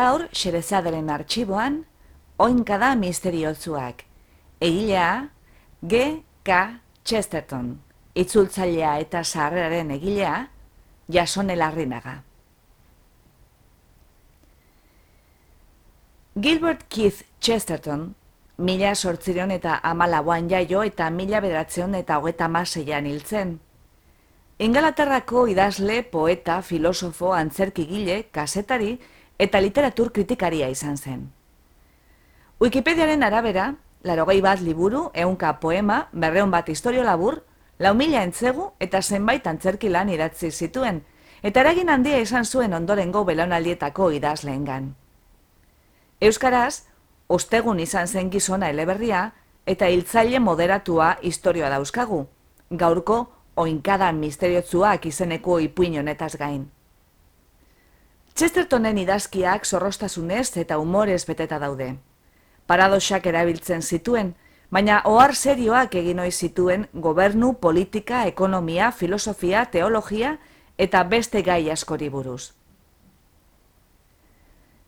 Gaur, Xerezaderen arxiboan, oinkada misteriotzuak. Egilea, G. K. Chesterton. Itzultzailea eta sarreraren egilea, Jason Elarrinaga. Gilbert Keith Chesterton, mila sortziron eta amalaboan jaio eta mila bederatzen eta hogeta maseian hiltzen. Ingalaterrako idazle, poeta, filosofo, antzerkigile, kasetari eta literatur kritikaria izan zen. Wikipediaren arabera, larogei bat liburu, eunka poema, berreun bat historio labur, lau mila entzegu eta zenbait antzerki lan idatzi zituen, eta eragin handia izan zuen ondorengo belaunaldietako idazleengan. Euskaraz, ostegun izan zen gizona eleberria eta hiltzaile moderatua historioa dauzkagu, gaurko oinkada misteriotzuak izeneko ipuin honetaz gain. Chestertonen idazkiak zorrostasunez eta umorez beteta daude. Paradoxak erabiltzen zituen, baina ohar serioak egin ohi zituen gobernu, politika, ekonomia, filosofia, teologia eta beste gai askori buruz.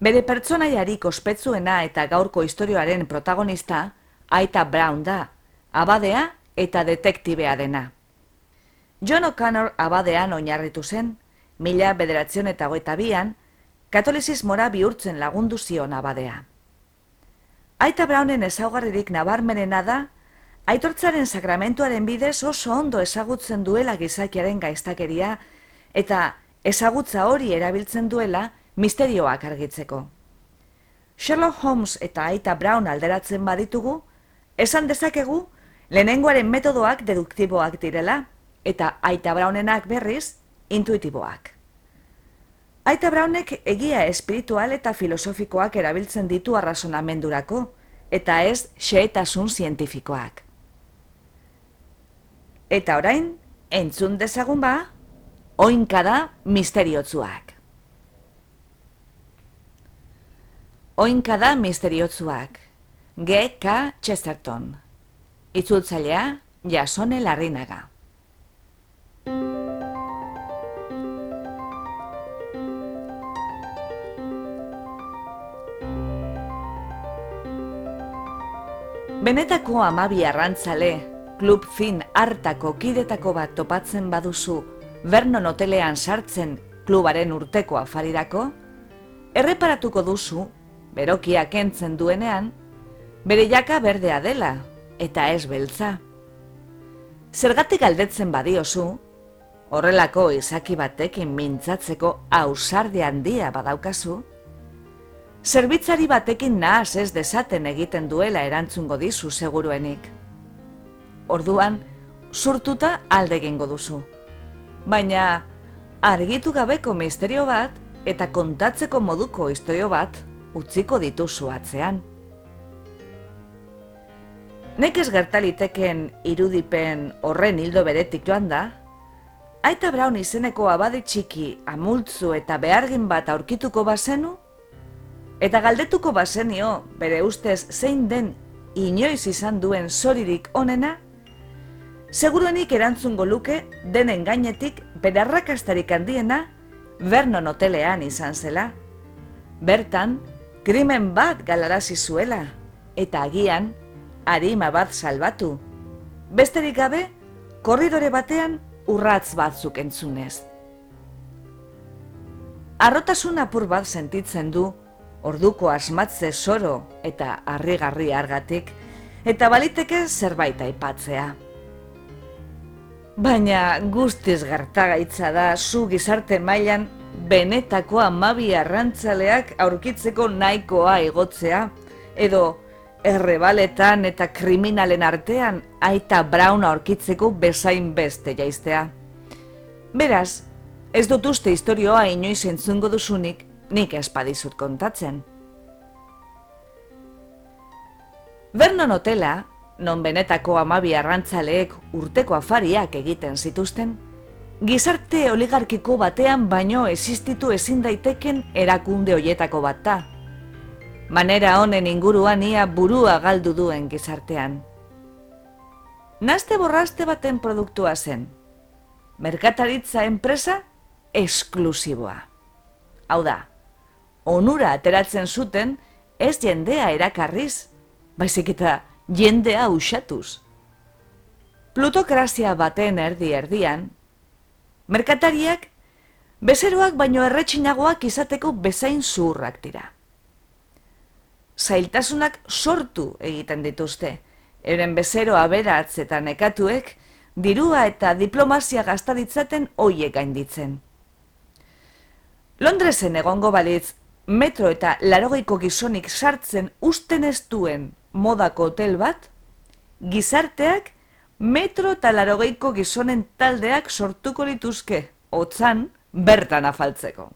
Bere pertsonaiarik ospetsuena eta gaurko istorioaren protagonista, Aita Brown da, abadea eta detektibea dena. John O'Connor abadean oinarritu zen, mila bederatzen eta goeta bian, katolizismora bihurtzen lagundu zion abadea. Aita Brownen ezaugarririk nabarmenena da, aitortzaren sakramentuaren bidez oso ondo ezagutzen duela gizakiaren gaiztakeria eta ezagutza hori erabiltzen duela misterioak argitzeko. Sherlock Holmes eta Aita Brown alderatzen baditugu, esan dezakegu lehenengoaren metodoak deduktiboak direla eta Aita Brownenak berriz intuitiboak. Aita Brownek egia espiritual eta filosofikoak erabiltzen ditu arrazonamendurako, eta ez xeetasun zientifikoak. Eta orain, entzun dezagun ba, oinkada misteriotzuak. Oinkada misteriotzuak. G. K. Chesterton. Itzultzailea, jasone larrinaga. Benetako amabi arrantzale, klub fin hartako kidetako bat topatzen baduzu, Vernon hotelean sartzen klubaren urteko afarirako, erreparatuko duzu, berokia kentzen duenean, bere jaka berdea dela, eta ez beltza. Zergatik aldetzen badiozu, horrelako izaki batekin mintzatzeko ausardi handia badaukazu, Zerbitzari batekin nahaz ez desaten egiten duela erantzungo dizu seguruenik. Orduan, surtuta alde egingo duzu. Baina, argitu gabeko misterio bat eta kontatzeko moduko historio bat utziko dituzu atzean. Nekez gertaliteken irudipen horren hildo beretik joan da, Aita Brown izeneko abade txiki amultzu eta behargin bat aurkituko bazenu, Eta galdetuko bazenio, bere ustez zein den inoiz izan duen zoririk onena, seguruenik erantzungo luke denen gainetik bere arrakastarik handiena Vernon hotelean izan zela. Bertan, krimen bat galarazi zuela, eta agian, harima bat salbatu. Besterik gabe, korridore batean urratz batzuk entzunez. Arrotasun apur bat sentitzen du, orduko asmatze soro eta harrigarri argatik, eta baliteke zerbait aipatzea. Baina guztiz gertagaitza da zu gizarte mailan benetako amabi arrantzaleak aurkitzeko nahikoa egotzea, edo errebaletan eta kriminalen artean aita brauna aurkitzeko bezain beste jaiztea. Beraz, ez dut uste historioa inoiz entzungo duzunik nik espadizut kontatzen. Vernon Hotela, non benetako amabi arrantzaleek urteko afariak egiten zituzten, gizarte oligarkiko batean baino existitu ezin daiteken erakunde hoietako bat da. Manera honen inguruan ia burua galdu duen gizartean. Naste borraste baten produktua zen. Merkataritza enpresa esklusiboa. Hau da, onura ateratzen zuten ez jendea erakarriz, baizik eta jendea usatuz. Plutokrazia baten erdi erdian, merkatariak bezeroak baino erretxinagoak izateko bezain zurrak dira. Zailtasunak sortu egiten dituzte, eren bezero aberatz eta nekatuek dirua eta diplomazia gaztaditzaten oiek gainditzen. Londresen egongo balitz, metro eta larogeiko gizonik sartzen usten ez duen modako hotel bat, gizarteak metro eta larogeiko gizonen taldeak sortuko lituzke, otzan bertan afaltzeko.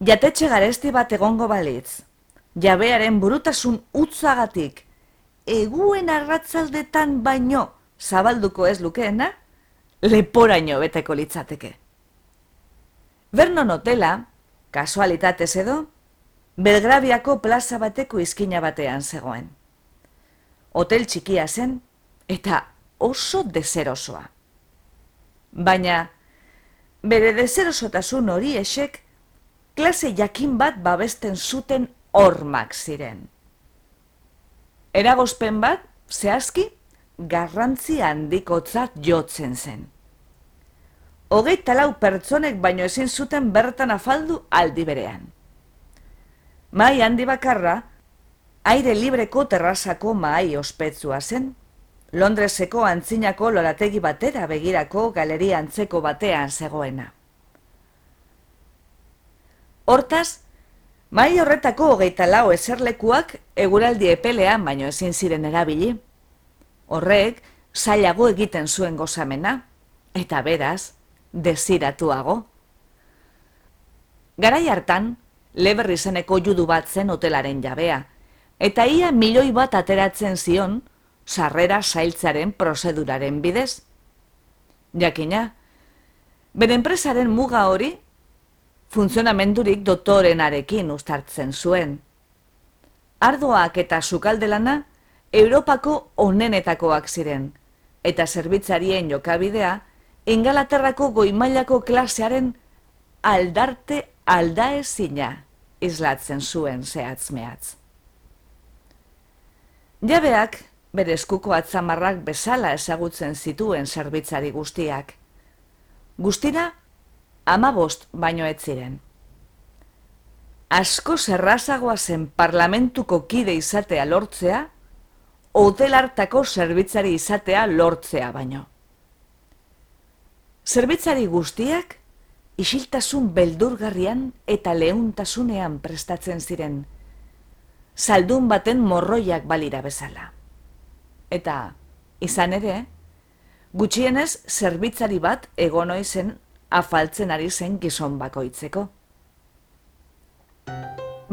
Jatetxe garesti bat egongo balitz, jabearen burutasun utzagatik, eguen arratzaldetan baino zabalduko ez lukeena, leporaino beteko litzateke. Vernon Hotela, kasualitatez edo, Belgrabiako plaza bateko izkina batean zegoen. Hotel txikia zen eta oso dezerosoa. Baina, bere dezerosotasun hori esek, klase jakin bat babesten zuten hormak ziren. Eragozpen bat, zehazki, garrantzi handikotzat jotzen zen. Hogeita lau pertsonek baino ezin zuten bertan afaldu aldi berean. Mai handi bakarra, aire libreko terrazako mai ospetsua zen. Londreseko antzinako lorategi batera begirako galeria antzeko batean zegoena. Hortaz, mai horretako hogeita lau eserlekuak eguraldi epelean baino ezin ziren erabili. Horrek, zailago egiten zuen gozamena, eta beraz, desiratuago. Garai hartan, leber izeneko judu bat zen hotelaren jabea, eta ia milioi bat ateratzen zion, sarrera sailtzaren prozeduraren bidez. Jakina, bere enpresaren muga hori, funtzionamendurik dotorenarekin ustartzen zuen. Ardoak eta sukaldelana, Europako onenetakoak ziren, eta zerbitzarien jokabidea, Ingalaterrako goimailako klasearen aldarte alda ezina izlatzen zuen zehatz mehatz. Jabeak, bere eskuko atzamarrak bezala ezagutzen zituen zerbitzari guztiak. Guztira, amabost baino ez ziren. Asko zerrazagoa zen parlamentuko kide izatea lortzea, hotel hartako zerbitzari izatea lortzea baino. Zerbitzari guztiak isiltasun beldurgarrian eta leuntasunean prestatzen ziren, saldun baten morroiak balira bezala. Eta, izan ere, gutxienez zerbitzari bat egono izen afaltzen ari zen gizon bakoitzeko.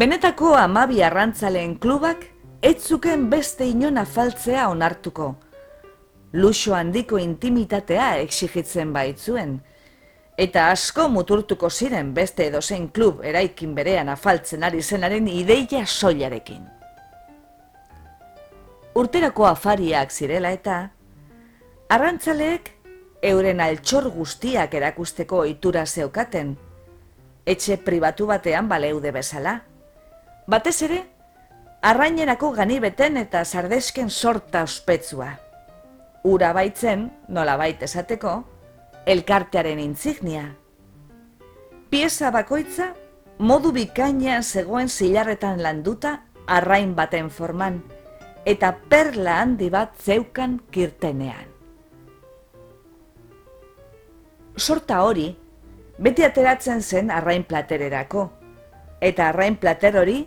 Benetako amabi arrantzaleen klubak etzuken beste inon afaltzea onartuko, luxo handiko intimitatea exigitzen baitzuen, eta asko muturtuko ziren beste edozein klub eraikin berean afaltzen ari zenaren ideia soilarekin. Urterako afariak zirela eta, arrantzaleek euren altxor guztiak erakusteko ohitura zeukaten, etxe pribatu batean baleude bezala. Batez ere, arrainerako ganibeten eta sardesken sorta ospetsua. Ura baitzen, nola baita esateko, elkartearen insignia. Pieza bakoitza, modu bikainean zegoen zilarretan landuta arrain baten forman, eta perla handi bat zeukan kirtenean. sorta hori beti ateratzen zen arrain platererako, eta arrain plater hori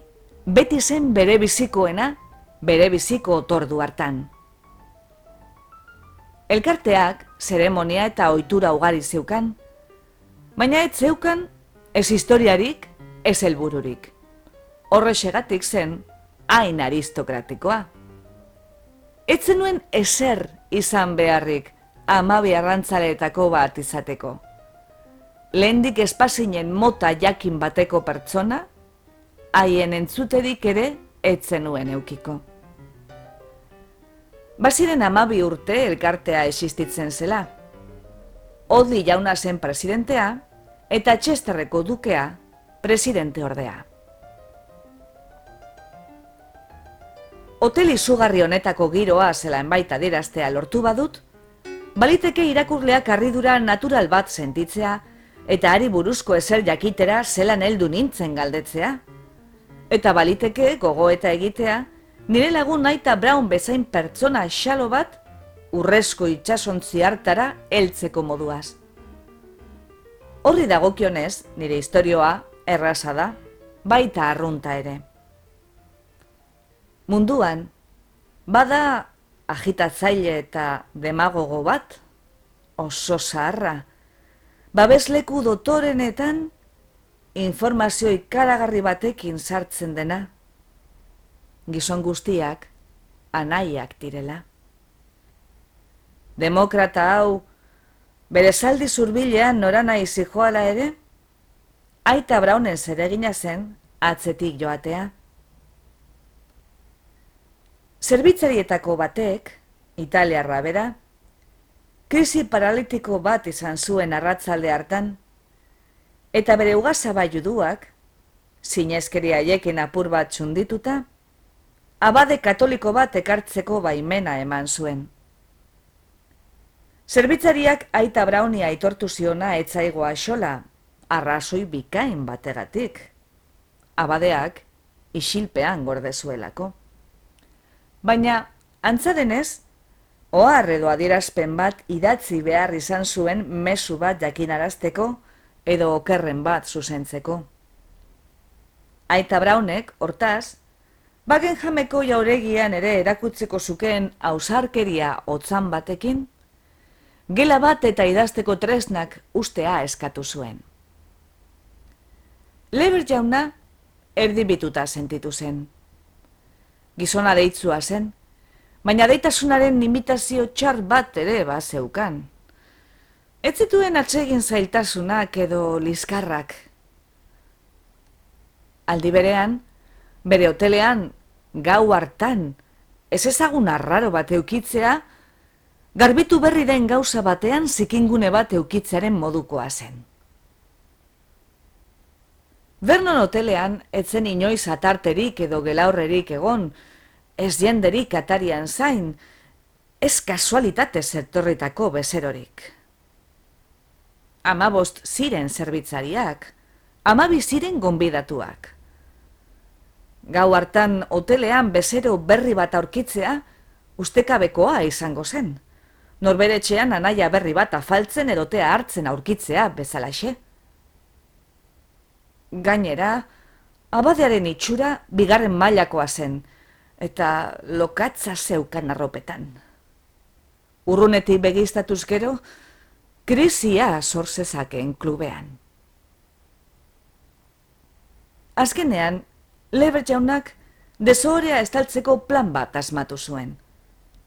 beti zen bere bizikoena, bere biziko otordu hartan. Elkarteak zeremonia eta ohitura ugari zeukan, baina ez zeukan ez historiarik, ez helbururik. Horrexegatik zen hain aristokratikoa. Ez zenuen ezer izan beharrik amabi arrantzaleetako bat izateko. Lehendik espazinen mota jakin bateko pertsona, haien entzuterik ere ez zenuen eukiko. Baziren amabi urte elkartea existitzen zela. Odi jauna zen presidentea eta txesterreko dukea presidente ordea. Hotel izugarri honetako giroa zela enbaita diraztea lortu badut, baliteke irakurleak arridura natural bat sentitzea eta ari buruzko ezer jakitera zelan heldu nintzen galdetzea. Eta baliteke gogo eta egitea, nire lagun naita Brown bezain pertsona xalo bat, urrezko itxasontzi hartara heltzeko moduaz. Horri dagokionez, nire historioa, erraza da, baita arrunta ere. Munduan, bada agitatzaile eta demagogo bat, oso zaharra, babesleku dotorenetan, informazio ikaragarri batekin sartzen dena, gizon guztiak anaiak direla. Demokrata hau, bere zaldi zurbilean norana izi joala ere, aita braunen zeregina zen atzetik joatea. Zerbitzarietako batek, italiarra bera, krisi paralitiko bat izan zuen arratzalde hartan, eta bere ugazaba juduak, zinezkeria apur bat txundituta, abade katoliko bat ekartzeko baimena eman zuen. Zerbitzariak aita braunia aitortu ziona etzaigoa xola, arrazoi bikain bategatik. Abadeak isilpean gordezuelako. Baina, antzadenez, ohar edo adierazpen bat idatzi behar izan zuen mesu bat jakinarazteko edo okerren bat zuzentzeko. Aita braunek, hortaz, Bagen jameko jauregian ere erakutzeko zukeen ausarkeria otzan batekin, gela bat eta idazteko tresnak ustea eskatu zuen. Leber jauna erdibituta sentitu zen. Gizona deitzua zen, baina deitasunaren imitazio txar bat ere bazeukan. Ez zituen atsegin zailtasunak edo liskarrak. Aldi berean, bere hotelean gau hartan, ez ezagun arraro bat eukitzea, garbitu berri den gauza batean zikingune bat eukitzaren modukoa zen. Vernon hotelean etzen inoiz atarterik edo gelaurrerik egon, ez jenderik atarian zain, ez kasualitate zertorritako bezerorik. Amabost ziren zerbitzariak, amabi ziren gonbidatuak gau hartan hotelean bezero berri bat aurkitzea, ustekabekoa izango zen. Norberetxean anaia berri bat afaltzen erotea hartzen aurkitzea bezalaxe. Gainera, abadearen itxura bigarren mailakoa zen, eta lokatza zeukan arropetan. Urrunetik begiztatuz gero, krisia zorzezakeen klubean. Azkenean, Leber jaunak desorea estaltzeko plan bat asmatu zuen.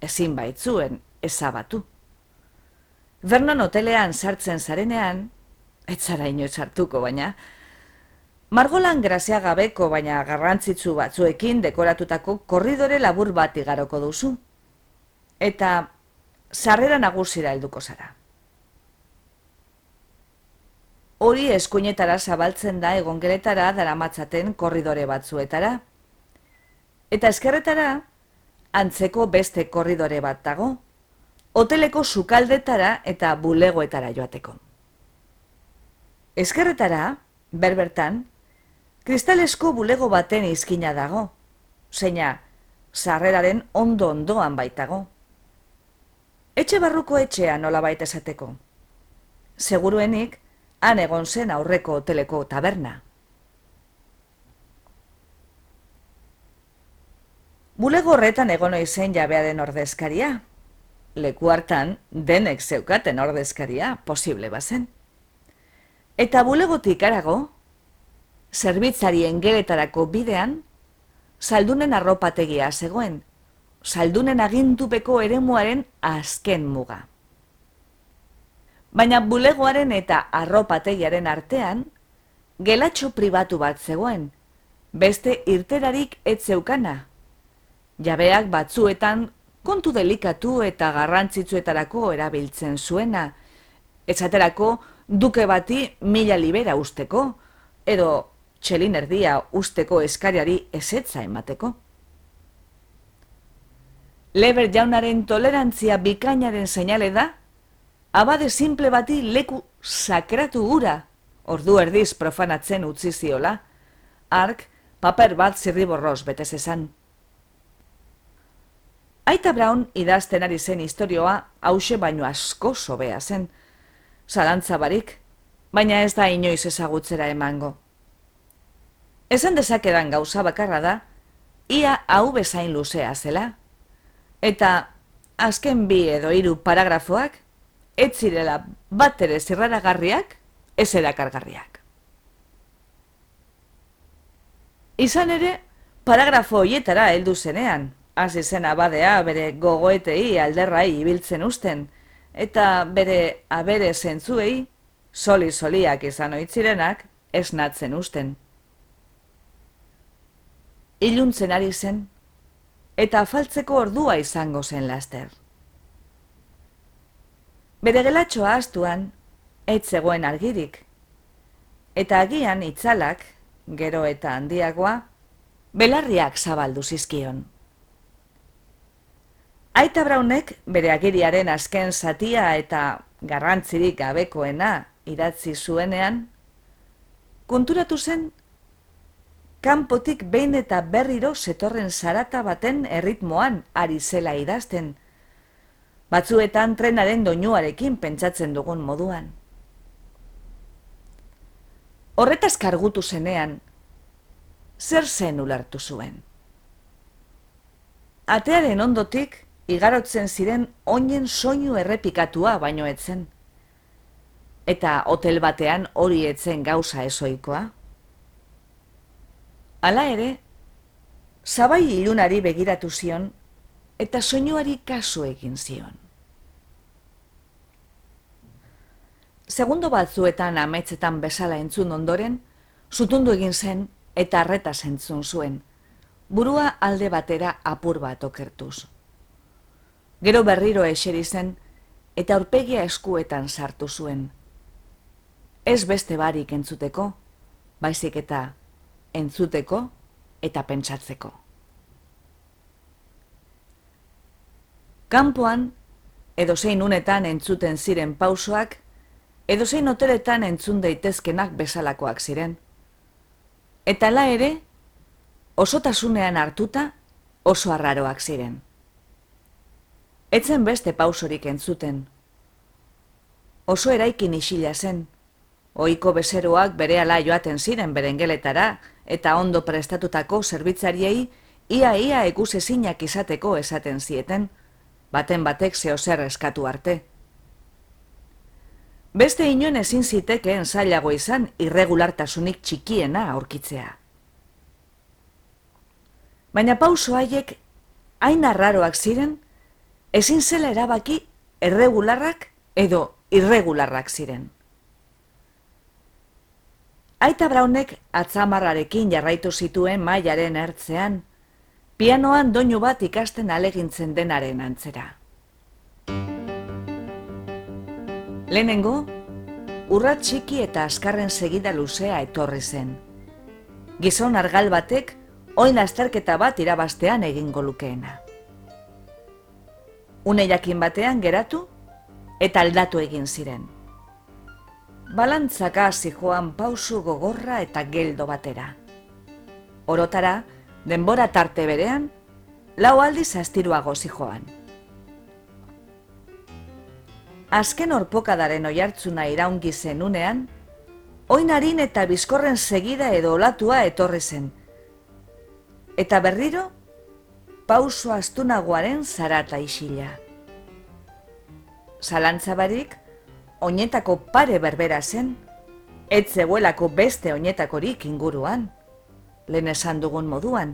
Ezin baitzuen ezabatu. Vernon hotelean sartzen zarenean, ez zara inoiz hartuko baina, Margolan grazia gabeko baina garrantzitsu batzuekin dekoratutako korridore labur bat igaroko duzu. Eta sarrera nagusira helduko zara. Hori eskuinetara zabaltzen da egongeretara daramatzaten korridore batzuetara. Eta eskerretara, antzeko beste korridore bat dago, hoteleko sukaldetara eta bulegoetara joateko. Eskerretara, berbertan, kristalesko bulego baten izkina dago, zeina, sarreraren ondo ondoan baitago. Etxe barruko etxea nola baita esateko seguruenik han egon zen aurreko hoteleko taberna. Bulego horretan egon izen jabea den ordezkaria. Leku hartan denek zeukaten ordezkaria posible bazen. Eta bulegotik arago, zerbitzarien geretarako bidean, saldunen arropategia zegoen, saldunen agintupeko eremuaren azken muga. Baina bulegoaren eta arropategiaren artean, gelatxo pribatu bat zegoen, beste irterarik etzeukana, jabeak batzuetan kontu delikatu eta garrantzitsuetarako erabiltzen zuena, esaterako duke bati mila libera usteko, edo txelin erdia usteko eskariari esetza emateko. Leber jaunaren tolerantzia bikainaren seinale da, abade simple bati leku sakratu gura, ordu erdiz profanatzen utzi ziola, ark paper bat zirriborroz betez esan. Aita Brown idazten ari zen historioa hause baino asko sobea zen. Zalantza barik, baina ez da inoiz ezagutzera emango. Esan dezakedan gauza bakarra da, ia hau bezain luzea zela. Eta azken bi edo hiru paragrafoak, ez zirela bat ere zirraragarriak, ez erakargarriak. Izan ere, paragrafo hoietara heldu zenean, hasi zen abadea bere gogoetei alderrai ibiltzen usten, eta bere abere zentzuei, soli-soliak izan oitzirenak, esnatzen usten. Iluntzen ari zen, eta afaltzeko ordua izango zen laster. Bere gelatxoa astuan, ez zegoen argirik, eta agian itzalak, gero eta handiagoa, belarriak zabaldu zizkion. Aita Braunek bere agiriaren azken zatia eta garrantzirik gabekoena idatzi zuenean, konturatu zen kanpotik behin eta berriro zetorren zarata baten erritmoan ari zela idazten, batzuetan trenaren doinuarekin pentsatzen dugun moduan. Horretaz kargutu zenean, zer zen ulartu zuen. Atearen ondotik, igarotzen ziren oinen soinu errepikatua baino etzen. Eta hotel batean hori etzen gauza ezoikoa. Hala ere, zabai ilunari begiratu zion eta soinuari kasu egin zion. Segundo batzuetan ametzetan bezala entzun ondoren, zutundu egin zen eta arreta zentzun zuen, burua alde batera apur bat okertuz. Gero berriro eseri zen eta aurpegia eskuetan sartu zuen. Ez beste barik entzuteko, baizik eta entzuteko eta pentsatzeko. Kanpoan, edo zein unetan entzuten ziren pausoak, edo zein hoteletan entzun daitezkenak bezalakoak ziren. Eta la ere, osotasunean hartuta oso arraroak ziren. Etzen beste pausorik entzuten. Oso eraikin isila zen. Oiko bezeroak bere ala joaten ziren berengeletara eta ondo prestatutako zerbitzariei ia-ia ekusezinak izateko esaten zieten, baten batek zehozer eskatu arte. Beste inoen ezin zitekeen zailago izan irregulartasunik txikiena aurkitzea. Baina pauso haiek hain arraroak ziren, ezin zela erabaki erregularrak edo irregularrak ziren. Aita Braunek atzamarrarekin jarraitu zituen mailaren ertzean, pianoan doinu bat ikasten alegintzen denaren antzera. Lehenengo, urrat txiki eta askarren segida luzea etorri zen. Gizon argal batek, oin azterketa bat irabastean egingo lukeena une jakin batean geratu eta aldatu egin ziren. Balantzaka joan pausu gogorra eta geldo batera. Orotara, denbora tarte berean, lau aldiz astiruago zijoan. Azken orpokadaren oiartzuna iraungi zenunean, oinarin eta bizkorren segida edo olatua etorri zen. Eta berriro, pauso astunagoaren zarata isila. Zalantzabarik, oinetako pare berbera zen, ez zegoelako beste oinetakorik inguruan, lehen esan dugun moduan,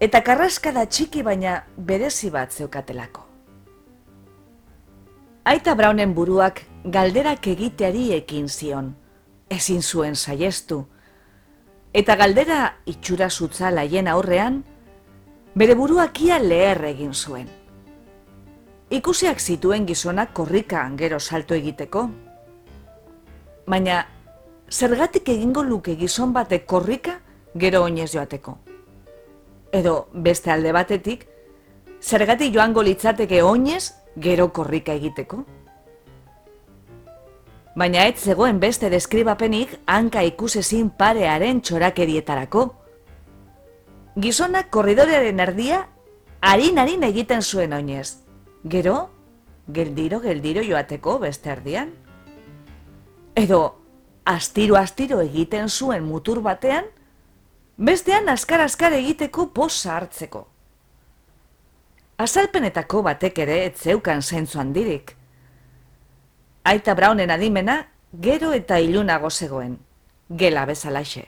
eta karraskada txiki baina berezi bat zeukatelako. Aita Brownen buruak galderak egiteari ekin zion, ezin zuen saiestu, eta galdera itxura zutza laien aurrean, bere buruak ia leher egin zuen. Ikusiak zituen gizonak korrika gero salto egiteko, baina zergatik egingo luke gizon batek korrika gero oinez joateko. Edo beste alde batetik, zergatik joango litzateke oinez gero korrika egiteko. Baina ez zegoen beste deskribapenik hanka ikusezin parearen txorakerietarako. Gizonak korridorearen erdia harin-harin egiten zuen oinez. Gero, geldiro-geldiro joateko beste erdian. Edo, astiro-astiro egiten zuen mutur batean, bestean askar-askar egiteko posa hartzeko. Azalpenetako batek ere ez zeukan zentzu handirik. Aita Brownen adimena gero eta ilunago zegoen, gela bezalaxe.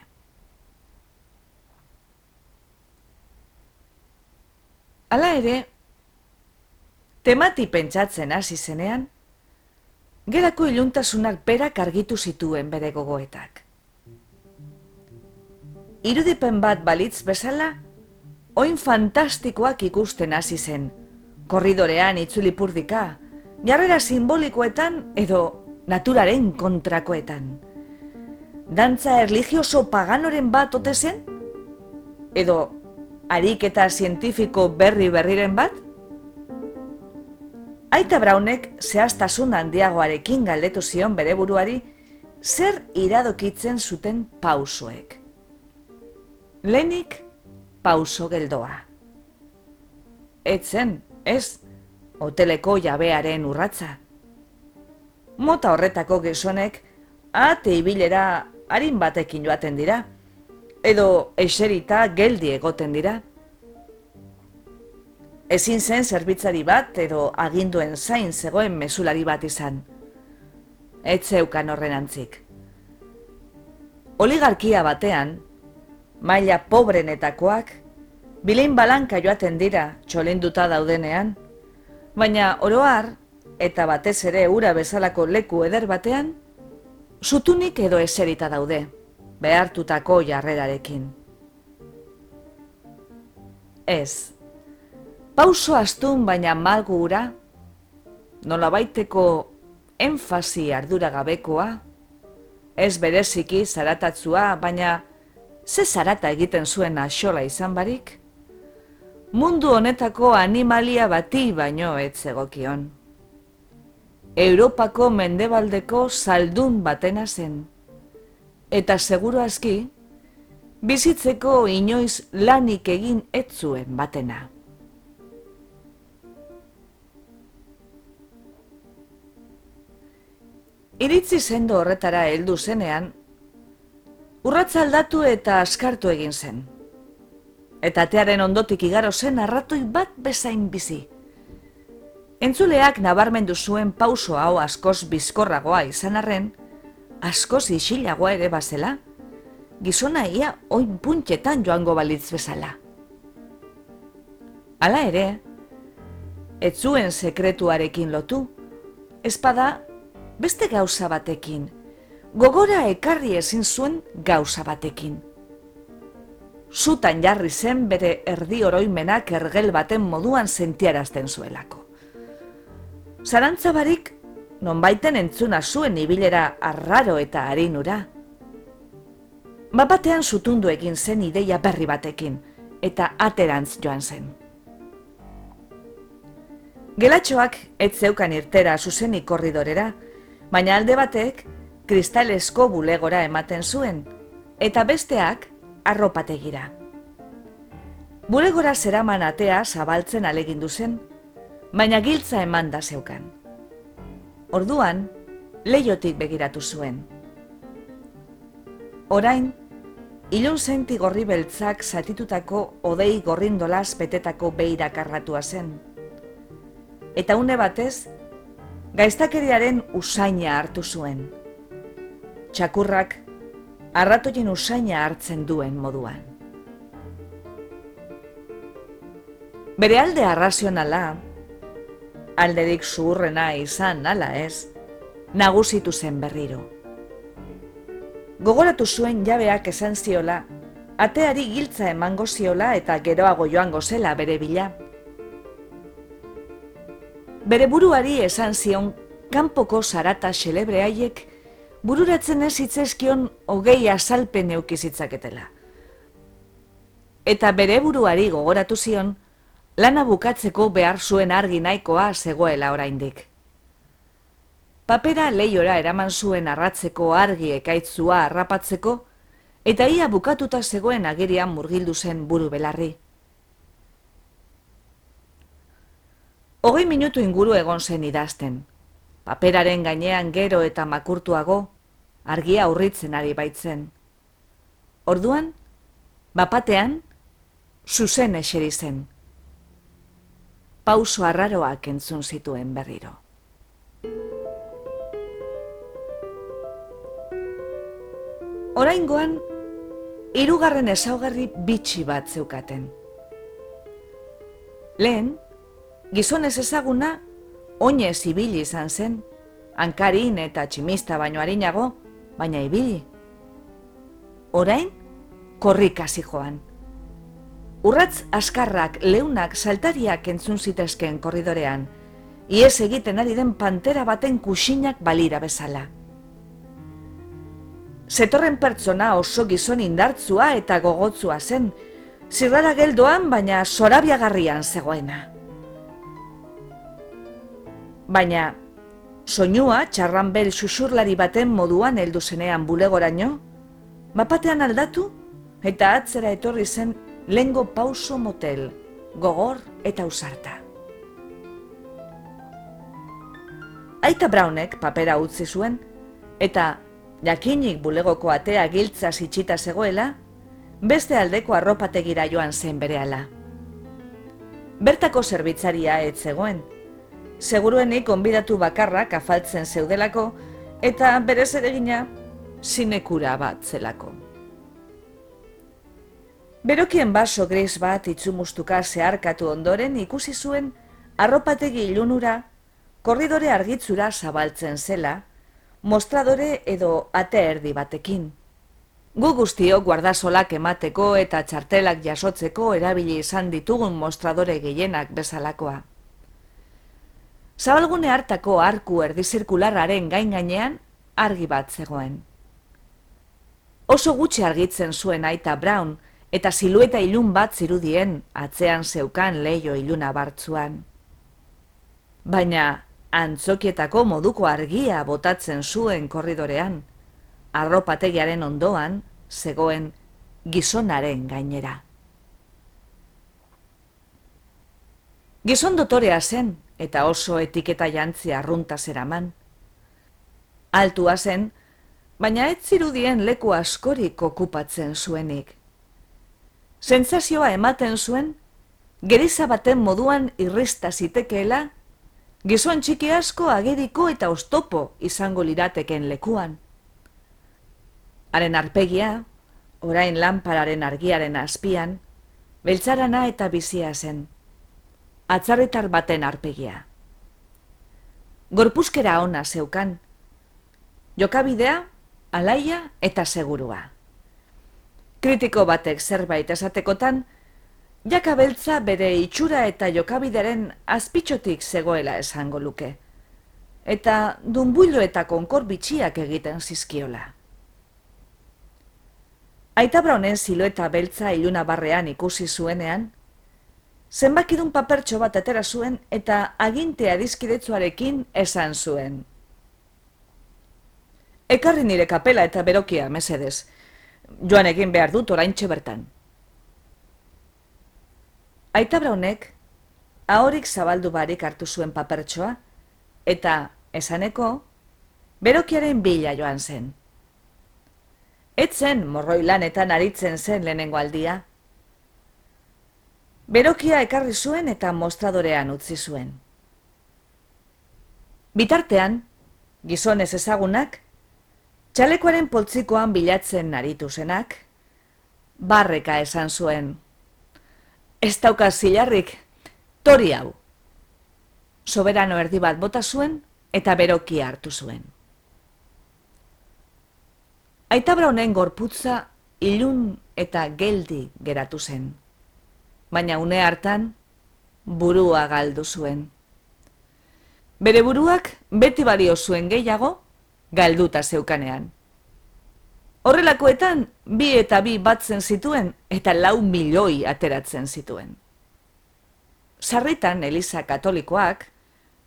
Hala ere, temati pentsatzen hasi zenean, gelako iluntasunak berak argitu zituen bere gogoetak. Irudipen bat balitz bezala, oin fantastikoak ikusten hasi zen, korridorean itzulipurdika, jarrera simbolikoetan edo naturaren kontrakoetan. Dantza erligioso paganoren bat ote zen? Edo ariketa zientifiko berri berriren bat? Aita Braunek zehaztasun handiagoarekin galdetu zion bere buruari zer iradokitzen zuten pausoek. Lenik pauso geldoa. Etzen, ez, hoteleko jabearen urratza. Mota horretako gizonek, ate ibilera harin batekin joaten dira, edo eserita geldi egoten dira. Ezin zen zerbitzari bat edo aginduen zain zegoen mesulari bat izan. Ez zeukan horren antzik. Oligarkia batean, maila pobrenetakoak, bilein balanka joaten dira txolinduta daudenean, baina oroar eta batez ere ura bezalako leku eder batean, zutunik edo eserita daude, behartutako jarrerarekin. Ez, pauso astun baina malgu ura, nola baiteko enfasi ardura gabekoa, ez bereziki zaratatzua, baina ze zarata egiten zuen axola izan barik, mundu honetako animalia bati baino ez zegokion. Europako mendebaldeko saldun batena zen. Eta seguru aski, bizitzeko inoiz lanik egin ez zuen batena. Iritzi sendo horretara heldu zenean, urratza aldatu eta askartu egin zen eta tearen ondotik igaro zen arratoi bat bezain bizi. Entzuleak nabarmendu zuen pauso hau askoz bizkorragoa izan arren, askoz isilagoa ere bazela, gizona ia oin puntxetan joango balitz bezala. Hala ere, ez zuen sekretuarekin lotu, ezpada beste gauza batekin, gogora ekarri ezin zuen gauza batekin zutan jarri zen bere erdi oroimenak ergel baten moduan sentiarazten zuelako. Zarantzabarik, nonbaiten entzuna zuen ibilera arraro eta harinura. Bapatean zutundu egin zen ideia berri batekin, eta aterantz joan zen. Gelatxoak ez zeukan irtera zuzen korridorera, baina alde batek kristalesko bulegora ematen zuen, eta besteak arropategira. Bulegora zeraman atea zabaltzen alegindu zen, baina giltza eman da zeukan. Orduan, leiotik begiratu zuen. Orain, ilun zenti gorri beltzak zatitutako odei gorrindolaz betetako behirak arratua zen. Eta une batez, gaiztakeriaren usaina hartu zuen. Txakurrak, arratoien usaina hartzen duen moduan. Bere alde arrazionala, alderik zuhurrena izan ala ez, nagusitu zen berriro. Gogoratu zuen jabeak esan ziola, ateari giltza emango ziola eta geroago joango zela bere bila. Bere buruari esan zion, kanpoko zarata xelebre haiek, bururatzen ez hitzezkion hogei azalpen eukizitzaketela. Eta bere buruari gogoratu zion, lana bukatzeko behar zuen argi nahikoa zegoela oraindik. Papera leiora eraman zuen arratzeko argi ekaitzua harrapatzeko, eta ia bukatuta zegoen agerian murgildu zen buru belarri. Hogei minutu inguru egon zen idazten. Paperaren gainean gero eta makurtuago, argia aurritzen ari baitzen. Orduan, bapatean, zuzen eseri zen pauso arraroak entzun zituen berriro. Oraingoan, hirugarren ezaugarri bitxi bat zeukaten. Lehen, gizonez ezaguna, oinez ibili izan zen, hankarin eta tximista baino harinago, baina ibili. Orain, korrikasi joan. Urratz askarrak, leunak, saltariak entzun zitezken korridorean, ies egiten ari den pantera baten kusinak balira bezala. Zetorren pertsona oso gizon indartzua eta gogotzua zen, zirrara geldoan baina sorabiagarrian zegoena. Baina, soinua txarran bel xuxurlari baten moduan heldu zenean bulegoraino, bapatean aldatu eta atzera etorri zen lengo pauso motel, gogor eta usarta. Aita Brownek papera utzi zuen, eta jakinik bulegoko atea giltza zitsita zegoela, beste aldeko arropategira joan zen berehala. Bertako zerbitzaria ez zegoen, seguruenik onbidatu bakarrak afaltzen zeudelako, eta berez ere gina, sinekura bat zelako. Berokien baso gris bat itzumustuka zeharkatu ondoren ikusi zuen arropategi ilunura, korridore argitzura zabaltzen zela, mostradore edo ate erdi batekin. Gu guztio guardasolak emateko eta txartelak jasotzeko erabili izan ditugun mostradore gehienak bezalakoa. Zabalgune hartako arku erdizirkularraren gain gainean argi bat zegoen. Oso gutxi argitzen zuen aita Brown, eta silueta ilun bat zirudien atzean zeukan leio iluna bartzuan. Baina antzokietako moduko argia botatzen zuen korridorean, arropategiaren ondoan zegoen gizonaren gainera. Gizon dotorea zen eta oso etiketa jantzi arrunta zeraman. Altua zen, baina ez zirudien leku askorik okupatzen zuenik. Sentsazioa ematen zuen, geriza baten moduan irrista zitekeela, gizon txiki asko ageriko eta ostopo izango lirateken lekuan. Haren arpegia, orain lanpararen argiaren azpian, beltzarana eta bizia zen. Atzarritar baten arpegia. Gorpuzkera ona zeukan. Jokabidea, alaia eta segurua kritiko batek zerbait esatekotan, jakabeltza bere itxura eta jokabideren azpitxotik zegoela esango luke. Eta dunbuilo eta konkor bitxiak egiten zizkiola. Aita braunen silueta beltza iluna barrean ikusi zuenean, zenbakidun papertxo bat atera zuen eta agintea dizkidetzuarekin esan zuen. Ekarri nire kapela eta berokia, mesedez, joan egin behar dut orain bertan. Aita braunek, ahorik zabaldu barik hartu zuen papertsoa, eta esaneko, berokiaren bila joan zen. Etzen morroi lanetan aritzen zen lehenengo aldia. Berokia ekarri zuen eta mostradorean utzi zuen. Bitartean, gizonez ezagunak, txalekoaren poltsikoan bilatzen aritu zenak, barreka esan zuen. Ez dauka zilarrik, tori hau. Soberano erdi bat bota zuen eta berokia hartu zuen. Aita braunen gorputza ilun eta geldi geratu zen. Baina une hartan, burua galdu zuen. Bere buruak beti balio zuen gehiago, galduta zeukanean. Horrelakoetan, bi eta bi batzen zituen eta lau milioi ateratzen zituen. Sarritan Eliza Katolikoak,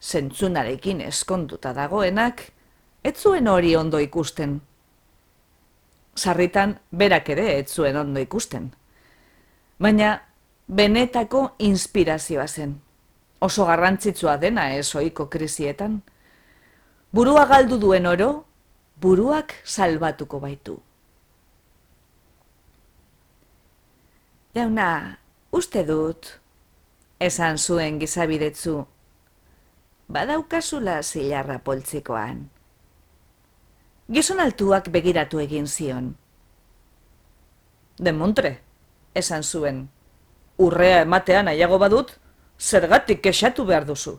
zentzunarekin eskonduta dagoenak, ez zuen hori ondo ikusten. Sarritan berak ere ez zuen ondo ikusten. Baina benetako inspirazioa zen. Oso garrantzitsua dena ez oiko krisietan. Burua galdu duen oro, buruak salbatuko baitu. Jauna, uste dut, esan zuen gizabidetzu, badaukazula zilarra poltsikoan. Gizon altuak begiratu egin zion. Demontre, esan zuen, urrea ematean aiago badut, zergatik kexatu behar duzu.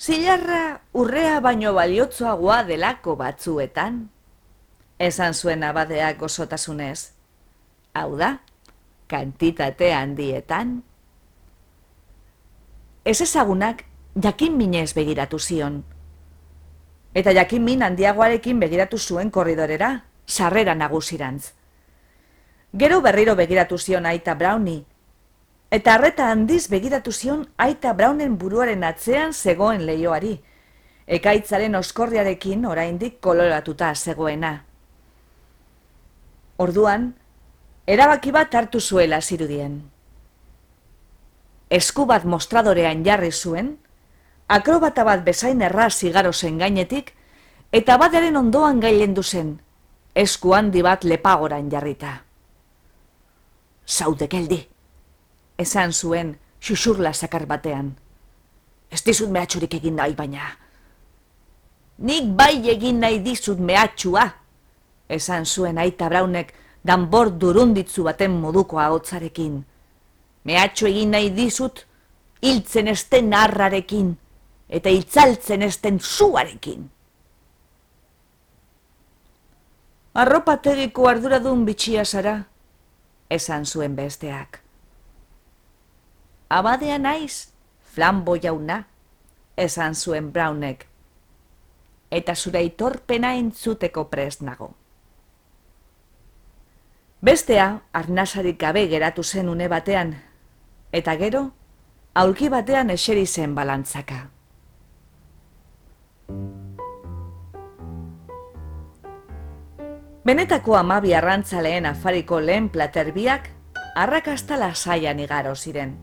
Zilarra urrea baino baliotzoagoa delako batzuetan, esan zuen abadeak osotasunez. Hau da, kantitate handietan, ez ezagunak jakin minez begiratu zion. Eta jakin min handiagoarekin begiratu zuen korridorera, sarrera nagusirantz. Gero berriro begiratu zion aita Browni, eta arreta handiz begiratu zion aita Brownen buruaren atzean zegoen leioari, ekaitzaren oskorriarekin oraindik koloratuta zegoena. Orduan, erabaki bat hartu zuela zirudien esku bat mostradorean jarri zuen, akrobata bat bezain erra zigaro zen gainetik, eta badaren ondoan gailendu zen, esku handi bat lepagoran jarrita. Zaude geldi, esan zuen xuxurla sakar batean. Ez dizut mehatxurik egin nahi baina. Nik bai egin nahi dizut mehatxua, esan zuen aita braunek danbor durunditzu baten moduko ahotsarekin. Mehatxo egin nahi dizut, hiltzen esten narrarekin, eta hiltzaltzen esten zuarekin. Arropategiko arduradun bitxia zara, esan zuen besteak. Abadea naiz, flambo jauna, esan zuen Brownek, eta zure itorpena entzuteko prest nago. Bestea, arnasarik gabe geratu zen une batean, eta gero, aulki batean eseri zen balantzaka. Benetako amabi arrantzaleen afariko lehen platerbiak arrakasta lasaian igaro ziren.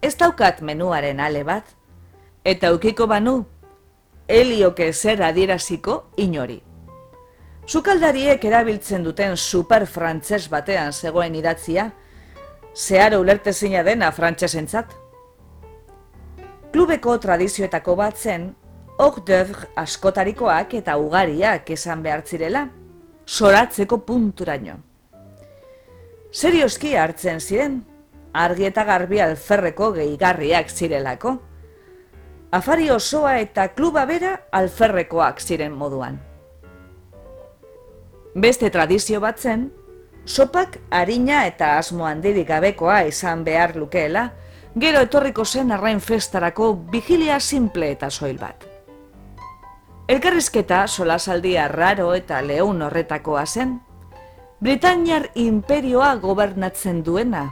Ez daukat menuaren ale bat, eta ukiko banu, helioke zer adieraziko inori. Zukaldariek erabiltzen duten super frantses batean zegoen idatzia, zeharo ulertezina dena frantsesentzat. Klubeko tradizioetako bat zen, hor askotarikoak eta ugariak esan behar zirela, soratzeko punturaino. Serioski hartzen ziren, argi eta garbi alferreko gehigarriak zirelako. Afari osoa eta kluba bera alferrekoak ziren moduan. Beste tradizio bat zen, sopak harina eta asmo handirik gabekoa izan behar lukeela, gero etorriko zen arrain festarako vigilia simple eta soil bat. Elkarrizketa solasaldia raro eta leun horretakoa zen, Britaniar imperioa gobernatzen duena,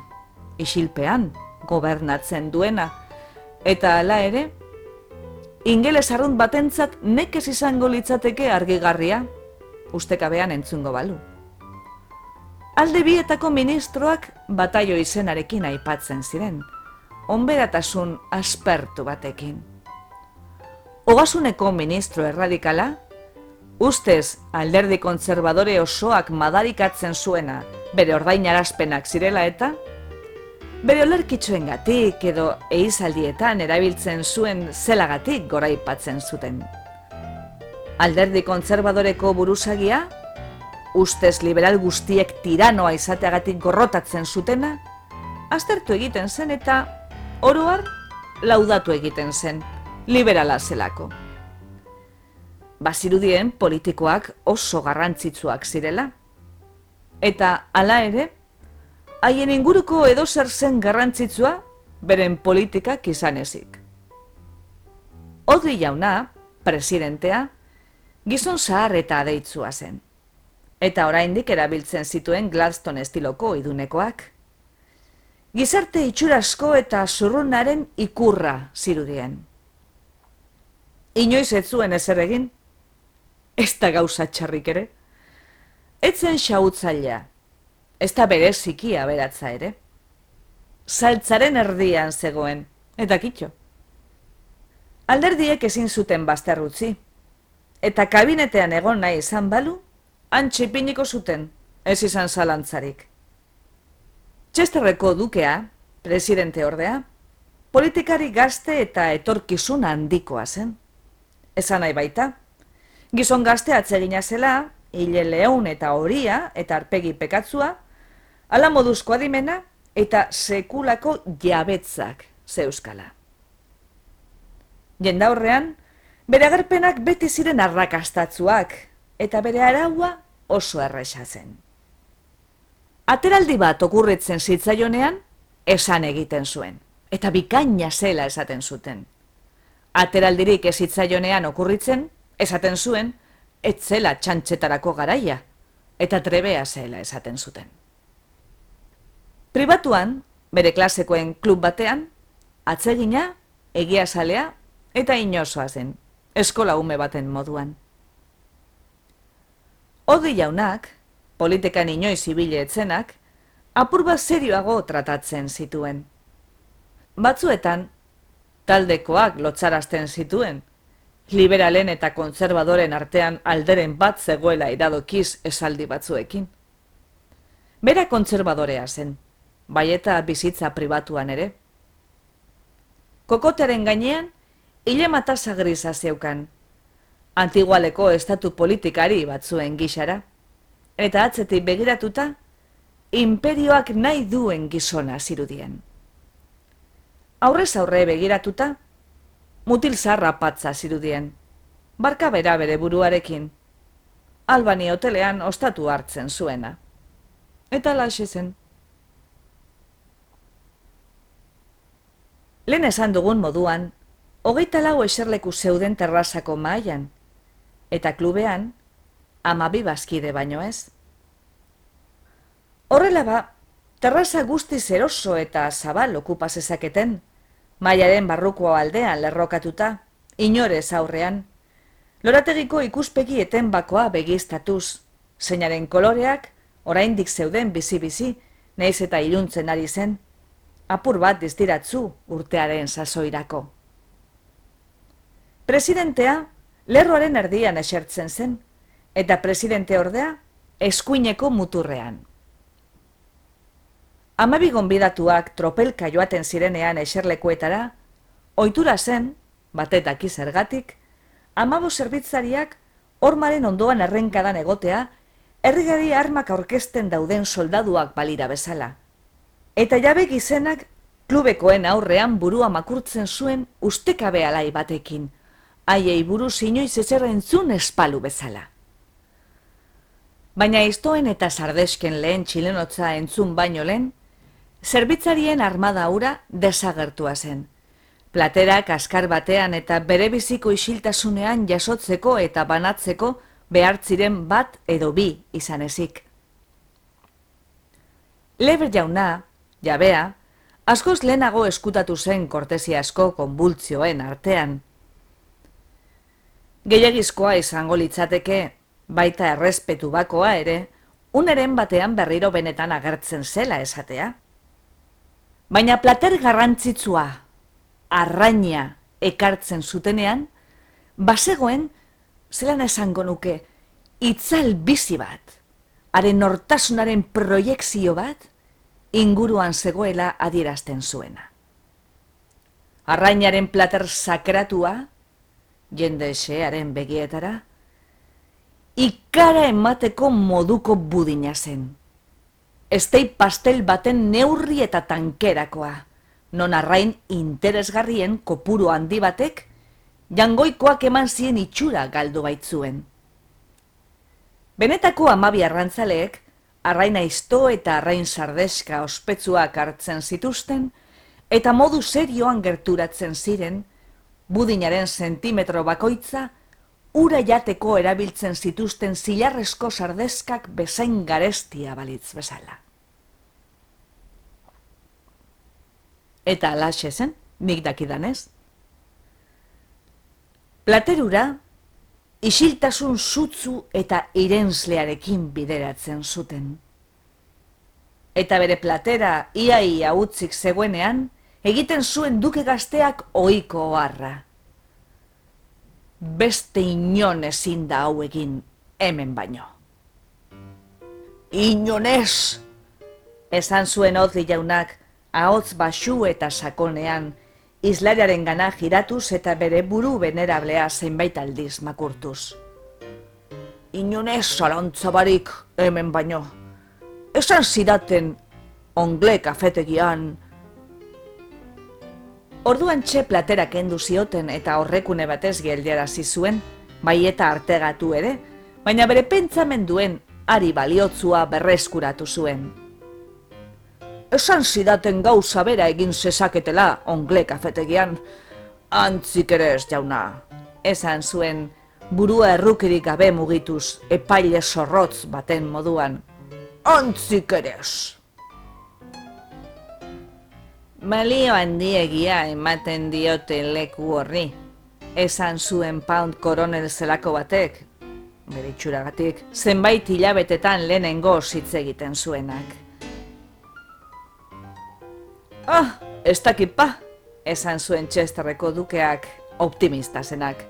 isilpean gobernatzen duena, eta hala ere, ingeles arrunt batentzat nekez izango litzateke argigarria, ustekabean entzungo balu. Alde bietako ministroak bataio izenarekin aipatzen ziren, onberatasun aspertu batekin. Ogasuneko ministro erradikala, ustez alderdi kontzerbadore osoak madarikatzen zuena bere ordainarazpenak zirela eta, bere olerkitsuen gatik edo eizaldietan erabiltzen zuen zelagatik goraipatzen zuten. Alderdi kontzerbadoreko buruzagia, ustez liberal guztiek tiranoa izateagatik gorrotatzen zutena, aztertu egiten zen eta oroar laudatu egiten zen, liberala zelako. Bazirudien politikoak oso garrantzitsuak zirela. Eta hala ere, haien inguruko edo zer zen garrantzitsua beren politikak izan ezik. Odri jauna, presidentea, gizon zahar eta adeitzua zen. Eta oraindik erabiltzen zituen Gladstone estiloko idunekoak. Gizarte itxurasko eta zurrunaren ikurra zirudien. Inoiz ez zuen ezer egin, ez da gauza txarrik ere. Etzen xautzailea, ez da bere zikia beratza ere. Saltzaren erdian zegoen, eta kitxo. Alderdiek ezin zuten bazterrutzi, eta kabinetean egon nahi izan balu, antxipiniko zuten, ez izan zalantzarik. Txesterreko dukea, presidente ordea, politikari gazte eta etorkizun handikoa zen. Esan nahi baita, gizon gazte atsegina zela, hile leun eta horia eta arpegi pekatzua, ala moduzko adimena eta sekulako jabetzak zeuskala. Jenda horrean, bere agerpenak beti ziren arrakastatzuak, eta bere araua oso erresa zen. Ateraldi bat okurritzen zitzaionean, esan egiten zuen, eta bikaina zela esaten zuten. Ateraldirik ez zitzaionean okurritzen, esaten zuen, etzela txantxetarako garaia, eta trebea zela esaten zuten. Pribatuan, bere klasekoen klub batean, atsegina, egia salea eta inosoa zen, eskola ume baten moduan. Odi jaunak, politikan inoiz ibile etzenak, apur bat serioago tratatzen zituen. Batzuetan, taldekoak lotzarazten zituen, liberalen eta kontzerbadoren artean alderen bat zegoela iradokiz esaldi batzuekin. Bera kontzerbadorea zen, bai eta bizitza pribatuan ere. Kokotearen gainean, hile matasa grisa zeukan, antigualeko estatu politikari batzuen gixara, eta atzetik begiratuta, imperioak nahi duen gizona zirudien. Aurrez aurre begiratuta, mutil zarra patza zirudien, barka bera bere buruarekin, albani hotelean ostatu hartzen zuena. Eta laxe zen. Lehen esan dugun moduan, hogeita lau eserleku zeuden terrazako maian, eta klubean, amabi bazkide baino ez. Horrela ba, terraza guzti zeroso eta zabal okupazezaketen, maiaren barruko aldean lerrokatuta, inorez aurrean, lorategiko ikuspegi eten bakoa begiztatuz, zeinaren koloreak, oraindik zeuden bizi-bizi, naiz eta iruntzen ari zen, apur bat diztiratzu urtearen sasoirako. Presidentea lerroaren erdian esertzen zen, eta presidente ordea eskuineko muturrean. Amabi gonbidatuak tropelka joaten zirenean eserlekuetara, ohitura zen, batetak izergatik, amabo zerbitzariak ormaren ondoan errenkadan egotea, errigari armak aurkesten dauden soldaduak balira bezala. Eta jabe gizenak klubekoen aurrean burua makurtzen zuen ustekabe alai batekin, haiei buruz inoiz ezer entzun espalu bezala. Baina iztoen eta sardesken lehen txilenotza entzun baino lehen, zerbitzarien armada ura desagertua zen. Platerak askar batean eta bere biziko isiltasunean jasotzeko eta banatzeko behartziren bat edo bi izan ezik. Leber jauna, jabea, askoz lehenago eskutatu zen kortesia asko konbultzioen artean, Gehiagizkoa izango litzateke, baita errespetu bakoa ere, uneren batean berriro benetan agertzen zela esatea. Baina plater garrantzitsua, arraina ekartzen zutenean, basegoen, zelan esango nuke, itzal bizi bat, haren nortasunaren proiekzio bat, inguruan zegoela adierazten zuena. Arrainaren plater sakratua, jende esearen begietara, ikara emateko moduko budina zen. Estei pastel baten neurri eta tankerakoa, non arrain interesgarrien kopuru handi batek, jangoikoak eman zien itxura galdu baitzuen. Benetako amabi arrantzaleek, arraina izto eta arrain sardeska ospetsuak hartzen zituzten, eta modu serioan gerturatzen ziren, budinaren sentimetro bakoitza, ura jateko erabiltzen zituzten zilarrezko sardeskak bezain garestia balitz bezala. Eta alaxe zen, nik dakidanez. Platerura, isiltasun zutzu eta irenzlearekin bideratzen zuten. Eta bere platera iaia utzik zegoenean, egiten zuen duke gazteak ohiko oharra. Beste inon ezin da hau egin hemen baino. Inonez! Esan zuen hotzi jaunak, ahotz basu eta sakonean, izlariaren gana giratuz eta bere buru benerablea zenbait aldiz makurtuz. Inonez zalantzabarik hemen baino. Esan zidaten ongle kafetegian, Orduan txe platera kendu zioten eta horrekune batez geldera zizuen, bai eta artegatu ere, baina bere pentsamenduen ari baliotzua berreskuratu zuen. Esan zidaten gauza bera egin zezaketela ongle kafetegian, antzik ere ez jauna. Esan zuen burua errukirik gabe mugituz epaile zorrotz baten moduan. Antzik ere ez. Balio handiegia ematen diote leku horri. Esan zuen pound koronel zelako batek, bere itxuragatik, zenbait hilabetetan lehenengo hitz egiten zuenak. Ah, ez dakipa, esan zuen txesterreko dukeak optimista zenak.